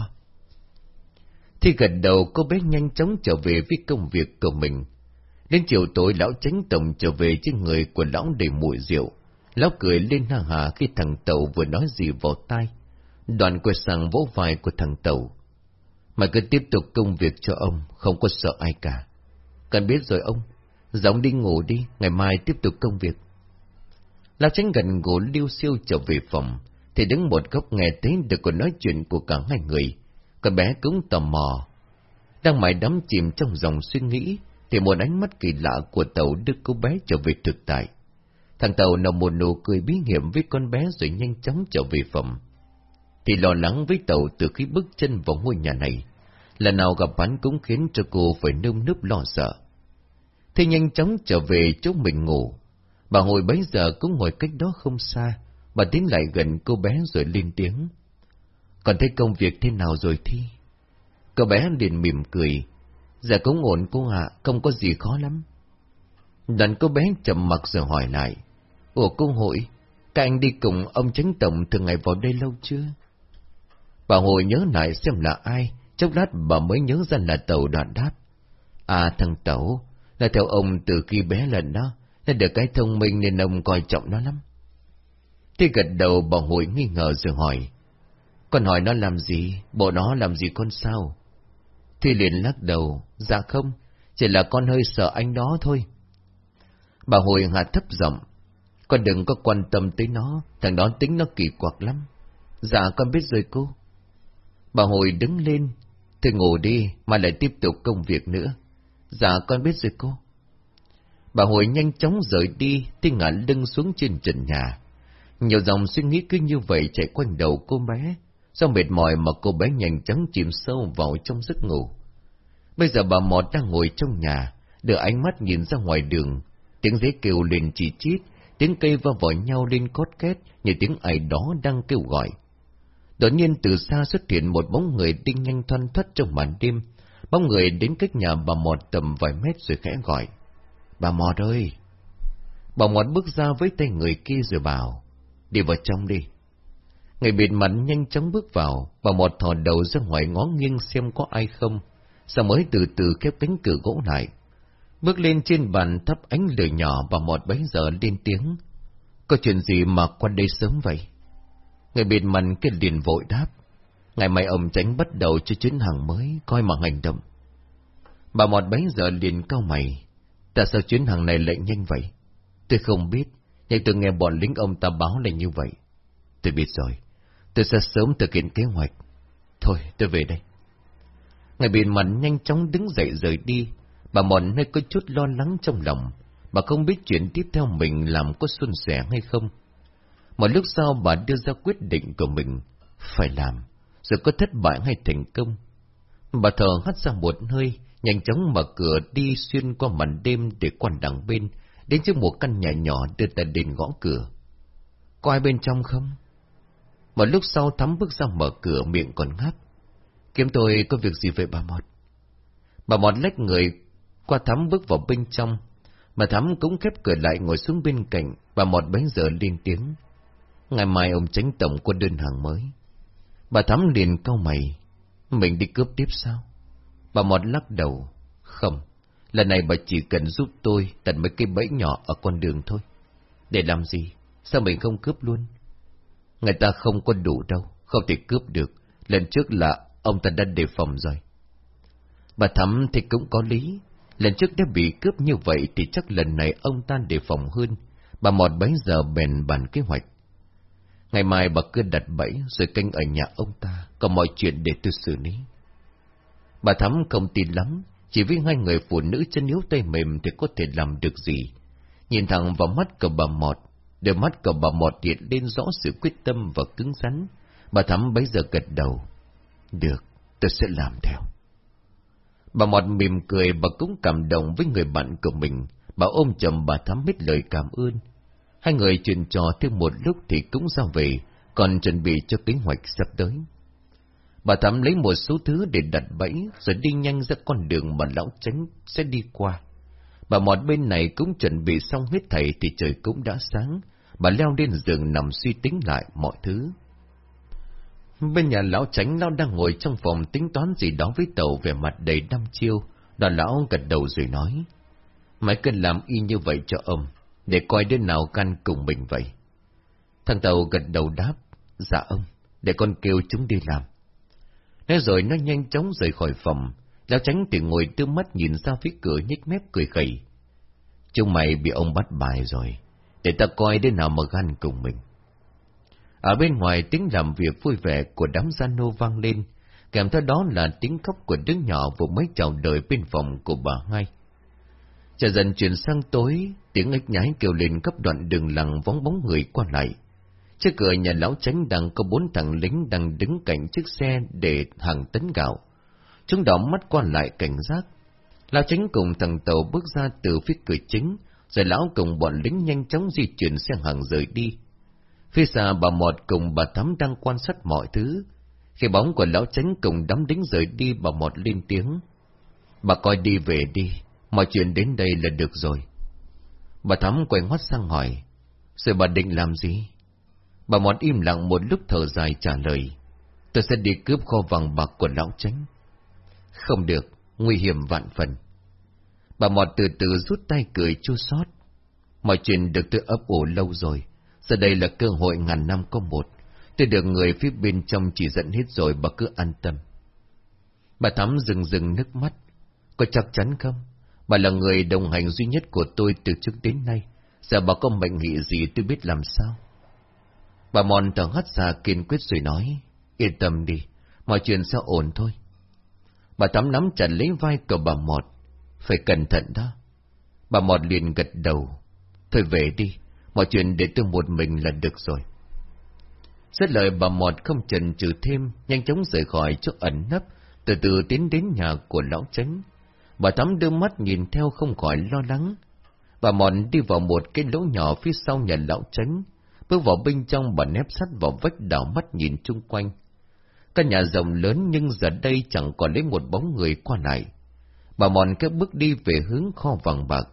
Thì gật đầu cô bé nhanh chóng trở về với công việc của mình. Đến chiều tối lão tránh tổng trở về trên người của lão đầy mùi rượu. Lão cười lên ha hà khi thằng tàu vừa nói gì vào tai. Đoàn quay sang vỗ vai của thằng tàu Mày cứ tiếp tục công việc cho ông, không có sợ ai cả. Cần biết rồi ông, giống đi ngủ đi, ngày mai tiếp tục công việc. Lão tránh gần gỗ liêu siêu trở về phòng, thì đứng một góc nghe thấy được cuộc nói chuyện của cả hai người. Con bé cũng tò mò. Đang mãi đắm chìm trong dòng suy nghĩ, thì một ánh mắt kỳ lạ của tàu đưa cô bé trở về thực tại. Thằng tàu nằm một nụ cười bí hiểm với con bé rồi nhanh chóng trở về phòng. Thì lo lắng với tàu từ khi bước chân vào ngôi nhà này, lần nào gặp hắn cũng khiến cho cô phải nơm nớp lo sợ. Thì nhanh chóng trở về chỗ mình ngủ, Bà hồi bấy giờ cũng ngồi cách đó không xa, bà tiến lại gần cô bé rồi lên tiếng. Còn thấy công việc thế nào rồi thi? Cô bé liền mỉm cười. Dạ cũng ổn cô ạ, không có gì khó lắm. đàn cô bé chậm mặt rồi hỏi lại. Ủa cô hội, các anh đi cùng ông chánh tổng thường ngày vào đây lâu chưa? Bà hồi nhớ lại xem là ai, chốc lát bà mới nhớ ra là tàu đoạn đáp. À thằng tàu là theo ông từ khi bé lần đó, nó được cái thông minh nên ông coi trọng nó lắm. Thế gật đầu bà hội nghi ngờ rồi hỏi. Con hỏi nó làm gì? Bộ nó làm gì con sao? Thì liền lắc đầu. Dạ không, chỉ là con hơi sợ anh đó thôi. Bà hồi hạ thấp giọng. Con đừng có quan tâm tới nó, thằng đó tính nó kỳ quặc lắm. Dạ con biết rồi cô. Bà hồi đứng lên, thì ngủ đi mà lại tiếp tục công việc nữa. Dạ con biết rồi cô. Bà hồi nhanh chóng rời đi, thì ngả lưng xuống trên trần nhà. Nhiều dòng suy nghĩ cứ như vậy chạy quanh đầu cô bé. Do mệt mỏi mà cô bé nhanh chóng chìm sâu vào trong giấc ngủ. Bây giờ bà Mọt đang ngồi trong nhà, đưa ánh mắt nhìn ra ngoài đường. Tiếng dế kêu lên chỉ chít, tiếng cây va vào nhau lên cốt két như tiếng ai đó đang kêu gọi. Đột nhiên từ xa xuất hiện một bóng người tinh nhanh thoăn thoắt trong màn đêm. Bóng người đến cách nhà bà Mọt tầm vài mét rồi khẽ gọi. Bà Mọt ơi! Bà Mọt bước ra với tay người kia rồi bảo, đi vào trong đi. Người bịt mặt nhanh chóng bước vào, và một thò đầu ra ngoài ngó nghiêng xem có ai không, sau mới từ từ khép cánh cửa gỗ lại. Bước lên trên bàn thắp ánh lửa nhỏ và một bấy giờ lên tiếng. Có chuyện gì mà qua đây sớm vậy? Người bịt mặt kia liền vội đáp. Ngày mai ông tránh bắt đầu cho chuyến hàng mới, coi mà hành động. Bà Mọt bấy giờ liền cau mày, Tại sao chuyến hàng này lại nhanh vậy? Tôi không biết, nhưng tôi nghe bọn lính ông ta báo là như vậy. Tôi biết rồi, tôi sẽ sớm thực hiện kế hoạch. Thôi, tôi về đây. Ngày biển mặn nhanh chóng đứng dậy rời đi, bà mòn hơi có chút lo lắng trong lòng, bà không biết chuyện tiếp theo mình làm có xuân sẻ hay không. Một lúc sau bà đưa ra quyết định của mình, phải làm, rồi có thất bại hay thành công. Bà thở hắt ra một hơi, nhanh chóng mở cửa đi xuyên qua màn đêm để quan đằng bên, đến trước một căn nhà nhỏ đưa tay đến gõ cửa. Có ai bên trong không? Một lúc sau thắm bước ra mở cửa miệng còn ngáp. Kiếm tôi có việc gì vậy bà Mọt? Bà Mọt lách người qua thắm bước vào bên trong. Bà thắm cũng khép cửa lại ngồi xuống bên cạnh, bà Mọt bấy giờ lên tiếng. Ngày mai ông tránh tổng quân đơn hàng mới. Bà thắm liền cau mày. Mình đi cướp tiếp sao? Bà Mọt lắc đầu. Không, lần này bà chỉ cần giúp tôi tận mấy cây bẫy nhỏ ở con đường thôi. Để làm gì? Sao mình không cướp luôn? Người ta không có đủ đâu, không thể cướp được. Lần trước là ông ta đã đề phòng rồi. Bà Thắm thì cũng có lý. Lần trước đã bị cướp như vậy thì chắc lần này ông ta đề phòng hơn. Bà Mọt bấy giờ bèn bàn kế hoạch. Ngày mai bà cứ đặt bẫy rồi canh ở nhà ông ta, có mọi chuyện để tôi xử lý. Bà Thắm không tin lắm, chỉ vì hai người phụ nữ chân yếu tay mềm thì có thể làm được gì. Nhìn thẳng vào mắt của bà Mọt, đôi mắt của bà Mọt hiện lên rõ sự quyết tâm và cứng rắn. Bà Thắm bấy giờ gật đầu. Được, tôi sẽ làm theo. Bà Mọt mỉm cười bà cũng cảm động với người bạn của mình. Bà ôm chầm bà Thắm biết lời cảm ơn. Hai người chuyện trò thêm một lúc thì cũng ra về, còn chuẩn bị cho kế hoạch sắp tới. Bà Thắm lấy một số thứ để đặt bẫy, rồi đi nhanh ra con đường mà lão tránh sẽ đi qua. Bà Mọt bên này cũng chuẩn bị xong hết thầy thì trời cũng đã sáng. Bà leo lên giường nằm suy tính lại mọi thứ. Bên nhà lão tránh lão đang ngồi trong phòng tính toán gì đó với tàu về mặt đầy đăm chiêu. Đoàn lão gật đầu rồi nói. Mày cần làm y như vậy cho ông, để coi đứa nào can cùng mình vậy. Thằng tàu gật đầu đáp. Dạ ông, để con kêu chúng đi làm. Nói rồi nó nhanh chóng rời khỏi phòng. Lão tránh thì ngồi tư mắt nhìn ra phía cửa nhếch mép cười khẩy. Chúng mày bị ông bắt bài rồi, để ta coi đứa nào mà gan cùng mình. Ở bên ngoài tiếng làm việc vui vẻ của đám gian nô vang lên, kèm theo đó là tiếng khóc của đứa nhỏ vừa mới chào đời bên phòng của bà hai. Chờ dần chuyển sang tối, tiếng ếch nhái kêu lên cấp đoạn đường lặng vóng bóng người qua lại. Trước cửa nhà lão tránh đang có bốn thằng lính đang đứng cạnh chiếc xe để hàng tấn gạo. Chúng đỏ mắt qua lại cảnh giác. Lão tránh cùng thằng tàu bước ra từ phía cửa chính, rồi lão cùng bọn lính nhanh chóng di chuyển xe hàng rời đi. Phía xa bà Mọt cùng bà Thắm đang quan sát mọi thứ. Khi bóng của lão tránh cùng đám đính rời đi bà Mọt lên tiếng. Bà coi đi về đi, mọi chuyện đến đây là được rồi. Bà Thắm quay mắt sang hỏi, rồi bà định làm gì? Bà Mọt im lặng một lúc thở dài trả lời, tôi sẽ đi cướp kho vàng bạc của lão tránh. Không được, nguy hiểm vạn phần. Bà Mọt từ từ rút tay cười chua xót. Mọi chuyện được tôi ấp ủ lâu rồi, Giờ đây là cơ hội ngàn năm có một. Tôi được người phía bên trong chỉ dẫn hết rồi bà cứ an tâm. Bà Thắm rừng rừng nước mắt. Có chắc chắn không? Bà là người đồng hành duy nhất của tôi từ trước đến nay. Giờ bà có mệnh nghị gì tôi biết làm sao? Bà Mòn thở hắt ra kiên quyết rồi nói. Yên tâm đi, mọi chuyện sẽ ổn thôi. Bà Thắm nắm chặt lấy vai của bà Mọt. Phải cẩn thận đó. Bà Mọt liền gật đầu. Thôi về đi, mọi chuyện để tôi một mình là được rồi. Rất lời bà Mọt không chần chừ thêm, nhanh chóng rời khỏi chỗ ẩn nấp, từ từ tiến đến nhà của lão tránh. Bà Thắm đưa mắt nhìn theo không khỏi lo lắng. Bà Mọt đi vào một cái lỗ nhỏ phía sau nhà lão tránh, bước vào bên trong bà nép sắt vào vách đảo mắt nhìn chung quanh. Căn nhà rộng lớn nhưng giờ đây chẳng còn lấy một bóng người qua lại. Bà Mòn các bước đi về hướng kho vàng bạc.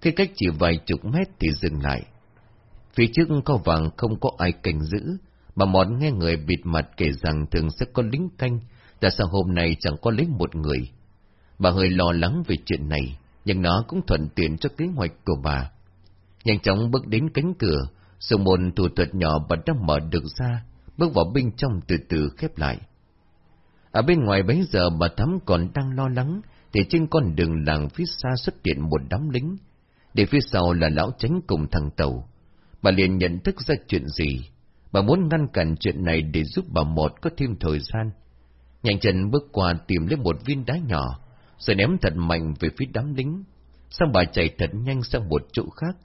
Khi cách chỉ vài chục mét thì dừng lại. Phía trước có vàng không có ai cảnh giữ, bà mòn nghe người bịt mặt kể rằng thường sẽ có lính canh, tại sao hôm nay chẳng có lấy một người. Bà hơi lo lắng về chuyện này, nhưng nó cũng thuận tiện cho kế hoạch của bà. Nhanh chóng bước đến cánh cửa, dùng một thủ thuật nhỏ bà đã mở được ra, bước vào bên trong từ từ khép lại. Ở bên ngoài bấy giờ bà Thắm còn đang lo lắng, thì trên con đường làng phía xa xuất hiện một đám lính, để phía sau là lão tránh cùng thằng tàu. Bà liền nhận thức ra chuyện gì. Bà muốn ngăn cản chuyện này để giúp bà một có thêm thời gian. Nhanh chân bước qua tìm lấy một viên đá nhỏ, rồi ném thật mạnh về phía đám lính. Xong bà chạy thật nhanh sang một chỗ khác.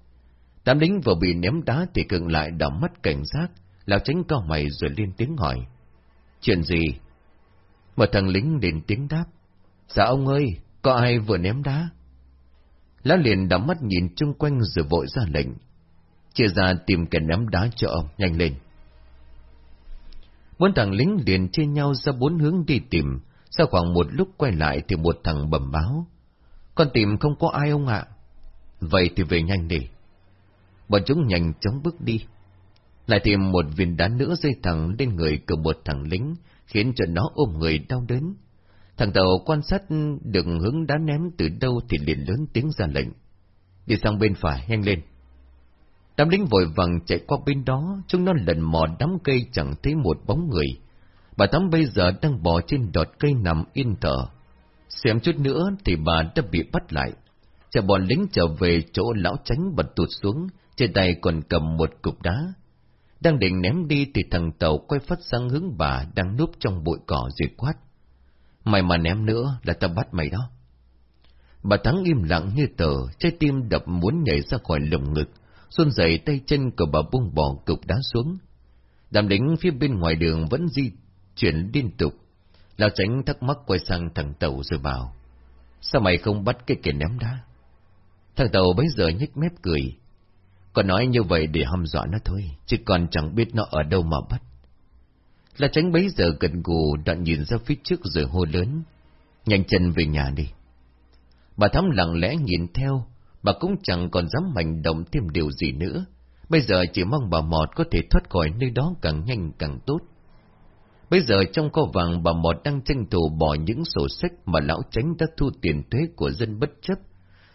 Đám lính vừa bị ném đá thì cường lại đỏ mắt cảnh giác, lão tránh cao mày rồi lên tiếng hỏi. Chuyện gì? Một thằng lính lên tiếng đáp. Dạ ông ơi, có ai vừa ném đá? Lão liền đắm mắt nhìn chung quanh rồi vội ra lệnh chia ra tìm kẻ ném đá cho ông, nhanh lên. Bốn thằng lính liền chia nhau ra bốn hướng đi tìm, Sau khoảng một lúc quay lại thì một thằng bẩm báo. Con tìm không có ai ông ạ. Vậy thì về nhanh đi. Bọn chúng nhanh chóng bước đi. Lại tìm một viên đá nữa dây thẳng lên người của một thằng lính, khiến cho nó ôm người đau đớn. Thằng tàu quan sát được hướng đá ném từ đâu thì liền lớn tiếng ra lệnh. Đi sang bên phải, nhanh lên. Đám lính vội vàng chạy qua bên đó, chúng nó lần mò đám cây chẳng thấy một bóng người. Bà Tám bây giờ đang bò trên đọt cây nằm yên thở. Xem chút nữa thì bà đã bị bắt lại. Chờ bọn lính trở về chỗ lão tránh bật tụt xuống, trên tay còn cầm một cục đá. Đang định ném đi thì thằng tàu quay phát sang hướng bà đang núp trong bụi cỏ rồi quát. Mày mà ném nữa là tao bắt mày đó. Bà Thắng im lặng như tờ, trái tim đập muốn nhảy ra khỏi lồng ngực, xuân dậy tay chân của bà buông bỏ cục đá xuống. Đàm lính phía bên ngoài đường vẫn di chuyển liên tục. Lão tránh thắc mắc quay sang thằng tàu rồi bảo. Sao mày không bắt cái kẻ ném đá? Thằng tàu bấy giờ nhếch mép cười. Còn nói như vậy để hăm dọa nó thôi, chứ còn chẳng biết nó ở đâu mà bắt. Là tránh bấy giờ gần gù đoạn nhìn ra phía trước rồi hô lớn. Nhanh chân về nhà đi. Bà Thắm lặng lẽ nhìn theo, bà cũng chẳng còn dám hành động thêm điều gì nữa. Bây giờ chỉ mong bà Mọt có thể thoát khỏi nơi đó càng nhanh càng tốt. Bây giờ trong kho vàng bà Mọt đang tranh thủ bỏ những sổ sách mà lão tránh đã thu tiền thuế của dân bất chấp.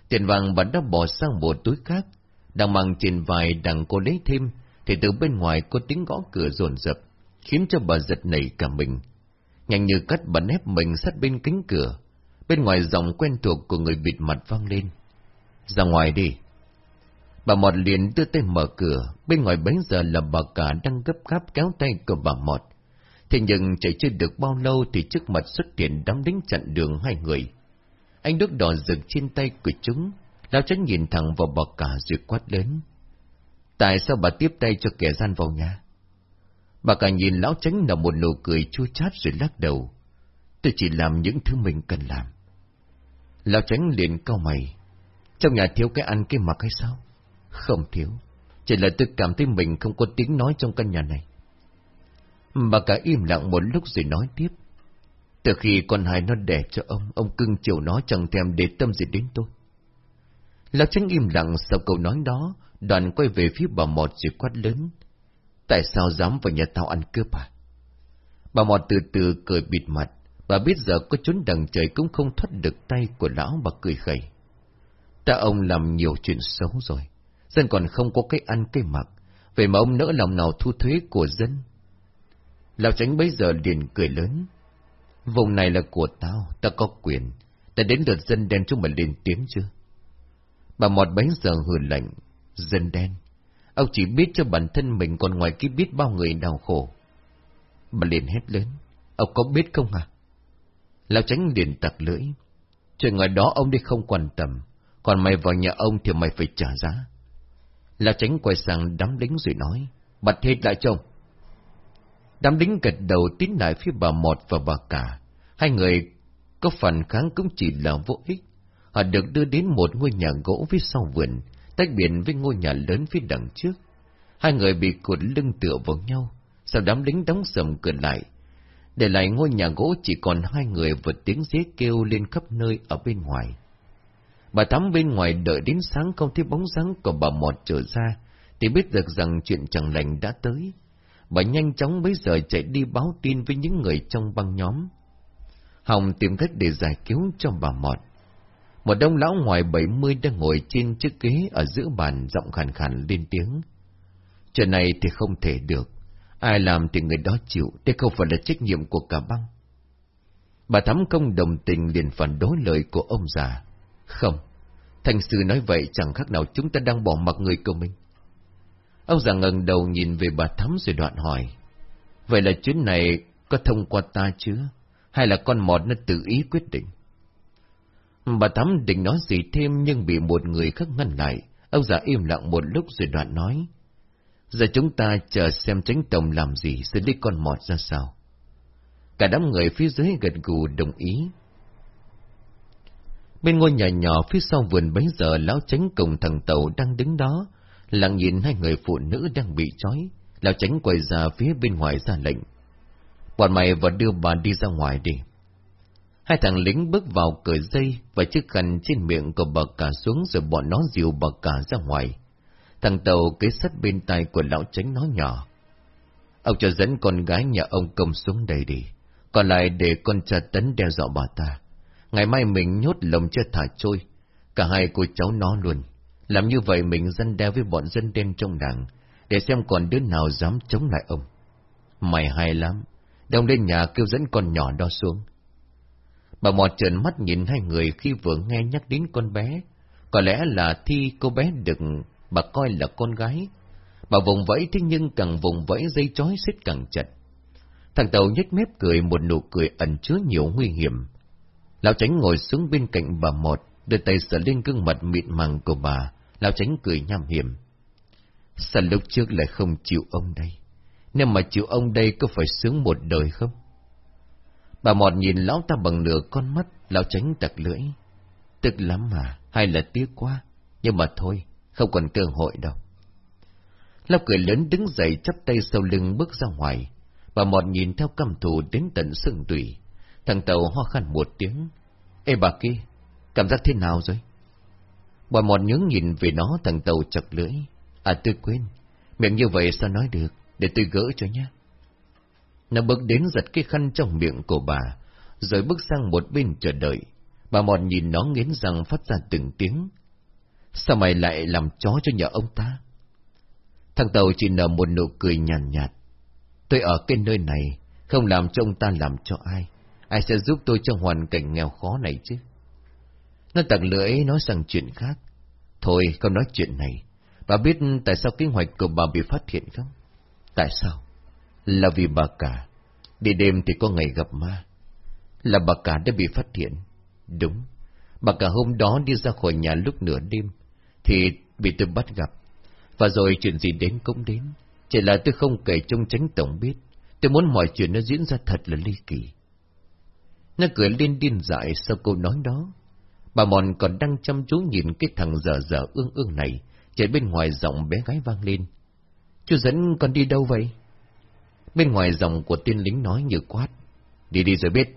Tiền vàng bà đã bỏ sang một túi khác, đang mang trên vai đằng cô lấy thêm, thì từ bên ngoài có tiếng gõ cửa rồn rập, khiến cho bà giật nảy cả mình. Nhanh như cắt bà nép mình sát bên cánh cửa, bên ngoài giọng quen thuộc của người bịt mặt vang lên. Ra ngoài đi. Bà Mọt liền đưa tay mở cửa, bên ngoài bấy giờ là bà cả đang gấp gáp kéo tay của bà Mọt. Thế nhưng chạy chưa được bao lâu thì trước mặt xuất hiện đám đính chặn đường hai người. Anh Đức đỏ rực trên tay của chúng, lão tránh nhìn thẳng vào bà cả rồi quát lớn. Tại sao bà tiếp tay cho kẻ gian vào nhà? Bà cả nhìn lão tránh nở một nụ cười chua chát rồi lắc đầu. Tôi chỉ làm những thứ mình cần làm. Lão tránh liền cau mày. Trong nhà thiếu cái ăn cái mặc hay sao? Không thiếu. Chỉ là tôi cảm thấy mình không có tiếng nói trong căn nhà này. Bà cả im lặng một lúc rồi nói tiếp. Từ khi con hai nó đẻ cho ông, ông cưng chiều nó chẳng thèm để tâm gì đến tôi. Lão tránh im lặng sau câu nói đó, đoàn quay về phía bà Mọt rồi quát lớn. Tại sao dám vào nhà tao ăn cướp à? Bà Mọt từ từ cười bịt mặt, bà biết giờ có trốn đằng trời cũng không thoát được tay của lão bà cười khẩy. Ta ông làm nhiều chuyện xấu rồi, dân còn không có cái ăn cái mặc, vậy mà ông nỡ lòng nào thu thuế của dân. Lão tránh bấy giờ liền cười lớn. Vùng này là của tao, ta có quyền, ta đến lượt dân đen chúng mình lên tiếng chưa? Bà Mọt bấy giờ hừ lạnh, dân đen. Ông chỉ biết cho bản thân mình còn ngoài kia biết bao người đau khổ. Bà liền hét lớn, ông có biết không à? Lão tránh liền tặc lưỡi. Chuyện ngoài đó ông đi không quan tâm, còn mày vào nhà ông thì mày phải trả giá. Lão tránh quay sang đám lính rồi nói, bật hết lại chồng. Đám lính gật đầu tín lại phía bà Mọt và bà cả. Hai người có phần kháng cũng chỉ là vô ích. Họ được đưa đến một ngôi nhà gỗ phía sau vườn, tách biệt với ngôi nhà lớn phía đằng trước. Hai người bị cột lưng tựa vào nhau, sau đám lính đóng sầm cửa lại. Để lại ngôi nhà gỗ chỉ còn hai người vượt tiếng dế kêu lên khắp nơi ở bên ngoài. Bà Thắm bên ngoài đợi đến sáng không thấy bóng dáng của bà Mọt trở ra, thì biết được rằng chuyện chẳng lành đã tới. Bà nhanh chóng bấy giờ chạy đi báo tin với những người trong băng nhóm. Hồng tìm cách để giải cứu cho bà Mọt. Một đông lão ngoài bảy mươi đang ngồi trên chiếc ghế ở giữa bàn giọng khàn khàn lên tiếng. Chuyện này thì không thể được. Ai làm thì người đó chịu, đây không phải là trách nhiệm của cả băng. Bà Thắm Công đồng tình liền phản đối lời của ông già. Không, thành sư nói vậy chẳng khác nào chúng ta đang bỏ mặc người của mình. Ông già ngẩng đầu nhìn về bà Thắm rồi đoạn hỏi. Vậy là chuyến này có thông qua ta chứ? Hay là con mọt nó tự ý quyết định? Bà Thắm định nói gì thêm nhưng bị một người khác ngăn lại. Ông già im lặng một lúc rồi đoạn nói. Giờ chúng ta chờ xem tránh tổng làm gì xử lý con mọt ra sao. Cả đám người phía dưới gật gù đồng ý. Bên ngôi nhà nhỏ phía sau vườn bấy giờ lão tránh cùng thằng tàu đang đứng đó, lặng nhìn hai người phụ nữ đang bị trói. Lão tránh quay ra phía bên ngoài ra lệnh. Bọn mày vào đưa bà đi ra ngoài đi. Hai thằng lính bước vào cởi dây và chiếc khăn trên miệng của bà cả xuống rồi bọn nó dìu bà cả ra ngoài. Thằng Tàu kế sát bên tay của lão tránh nói nhỏ. Ông cho dẫn con gái nhà ông công xuống đây đi. Còn lại để con cha tấn đeo dọa bà ta. Ngày mai mình nhốt lồng chưa thả trôi. Cả hai cô cháu nó luôn. Làm như vậy mình dân đeo với bọn dân đen trong đảng. Để xem còn đứa nào dám chống lại ông. Mày hay lắm. Đông lên nhà kêu dẫn con nhỏ đó xuống. Bà mọt trợn mắt nhìn hai người khi vừa nghe nhắc đến con bé. Có lẽ là thi cô bé được bà coi là con gái. Bà vùng vẫy thế nhưng càng vùng vẫy dây chói xích càng chặt. Thằng Tàu nhếch mép cười một nụ cười ẩn chứa nhiều nguy hiểm. Lão Tránh ngồi xuống bên cạnh bà một, đưa tay sờ lên gương mặt mịn màng của bà. Lão Tránh cười nham hiểm. Sao lúc trước lại không chịu ông đây? Nếu mà chịu ông đây có phải sướng một đời không? Bà mọt nhìn lão ta bằng nửa con mắt, lão tránh tặc lưỡi. Tức lắm mà, hay là tiếc quá. Nhưng mà thôi, không còn cơ hội đâu. Lão cười lớn đứng dậy chắp tay sau lưng bước ra ngoài. Bà mọt nhìn theo căm thù đến tận sưng tủy. Thằng tàu ho khăn một tiếng. Ê bà kia, cảm giác thế nào rồi? Bà mọt nhớ nhìn về nó thằng tàu chặt lưỡi. À tôi quên, miệng như vậy sao nói được, để tôi gỡ cho nhé. Nó bước đến giật cái khăn trong miệng của bà, rồi bước sang một bên chờ đợi. Bà mòn nhìn nó nghiến răng phát ra từng tiếng. Sao mày lại làm chó cho nhà ông ta? Thằng Tàu chỉ nở một nụ cười nhàn nhạt, nhạt. Tôi ở cái nơi này, không làm cho ông ta làm cho ai. Ai sẽ giúp tôi trong hoàn cảnh nghèo khó này chứ? Nó tặng lưỡi nói sang chuyện khác. Thôi, không nói chuyện này. Bà biết tại sao kế hoạch của bà bị phát hiện không? Tại sao? Là vì bà cả. Đi đêm thì có ngày gặp ma. Là bà cả đã bị phát hiện. Đúng. Bà cả hôm đó đi ra khỏi nhà lúc nửa đêm. Thì bị tôi bắt gặp. Và rồi chuyện gì đến cũng đến. Chỉ là tôi không kể trong tránh tổng biết. Tôi muốn mọi chuyện nó diễn ra thật là ly kỳ. Nó cười lên điên dại sau câu nói đó. Bà Mòn còn đang chăm chú nhìn cái thằng dở dở ương ương này, chạy bên ngoài giọng bé gái vang lên. Chú dẫn con đi đâu vậy? Bên ngoài dòng của tiên lính nói như quát. Đi đi rồi biết.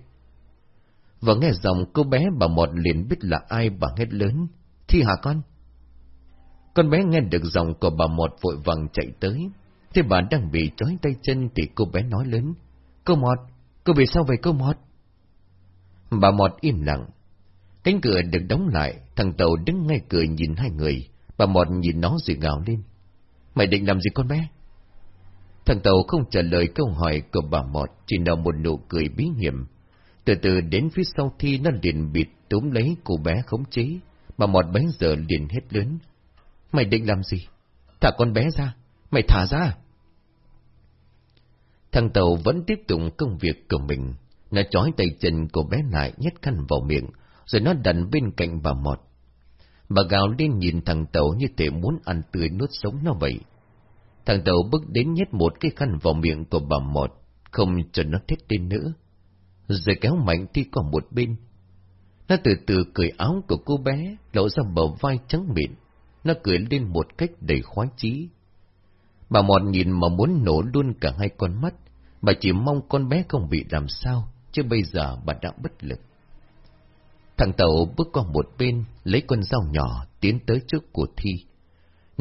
Và nghe dòng cô bé bà mọt liền biết là ai bà hét lớn. Thi hả con? Con bé nghe được dòng của bà mọt vội vàng chạy tới. Thế bà đang bị trói tay chân thì cô bé nói lớn. Cô mọt cô bị sao vậy cô mọt Bà mọt im lặng. Cánh cửa được đóng lại, thằng Tàu đứng ngay cửa nhìn hai người. Bà mọt nhìn nó rồi gào lên. Mày định làm gì con bé? Thằng Tàu không trả lời câu hỏi của bà Mọt, chỉ nở một nụ cười bí hiểm. Từ từ đến phía sau thi nó liền bịt túm lấy cô bé khống chế. Bà Mọt bấy giờ liền hết lớn. Mày định làm gì? Thả con bé ra. Mày thả ra. Thằng Tàu vẫn tiếp tục công việc của mình. Nó trói tay chân cô bé lại nhét khăn vào miệng, rồi nó đặt bên cạnh bà Mọt. Bà gào lên nhìn thằng Tàu như thể muốn ăn tươi nuốt sống nó vậy. Thằng Tàu bước đến nhét một cái khăn vào miệng của bà một, không cho nó thét lên nữa. Rồi kéo mạnh đi qua một bên. Nó từ từ cởi áo của cô bé, lộ ra bờ vai trắng mịn. Nó cười lên một cách đầy khoái chí. Bà mọt nhìn mà muốn nổ luôn cả hai con mắt. Bà chỉ mong con bé không bị làm sao, chứ bây giờ bà đã bất lực. Thằng Tàu bước qua một bên, lấy con dao nhỏ, tiến tới trước của Thi.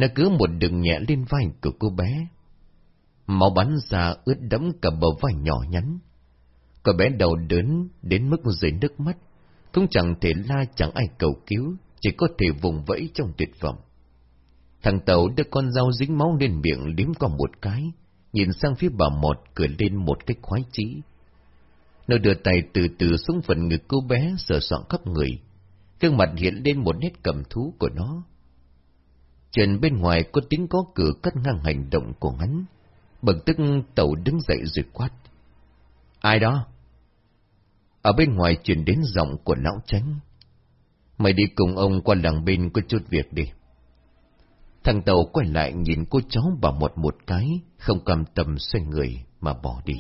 Nó cứ một đường nhẹ lên vai của cô bé. Máu bắn ra ướt đẫm cả bờ vai nhỏ nhắn. Cô bé đầu đớn đến mức rơi nước mắt, cũng chẳng thể la chẳng ai cầu cứu, chỉ có thể vùng vẫy trong tuyệt vọng. Thằng Tàu đưa con dao dính máu lên miệng liếm qua một cái, nhìn sang phía bà một cười lên một cách khoái chí. Nó đưa tay từ từ xuống phần ngực cô bé sờ soạn khắp người, gương mặt hiện lên một nét cầm thú của nó trên bên ngoài có tiếng có cửa cắt ngang hành động của hắn. bực tức tàu đứng dậy rồi quát. Ai đó? Ở bên ngoài truyền đến giọng của lão tránh. Mày đi cùng ông qua làng bên có chút việc đi. Thằng tàu quay lại nhìn cô cháu bà một một cái, không cầm tầm xoay người mà bỏ đi.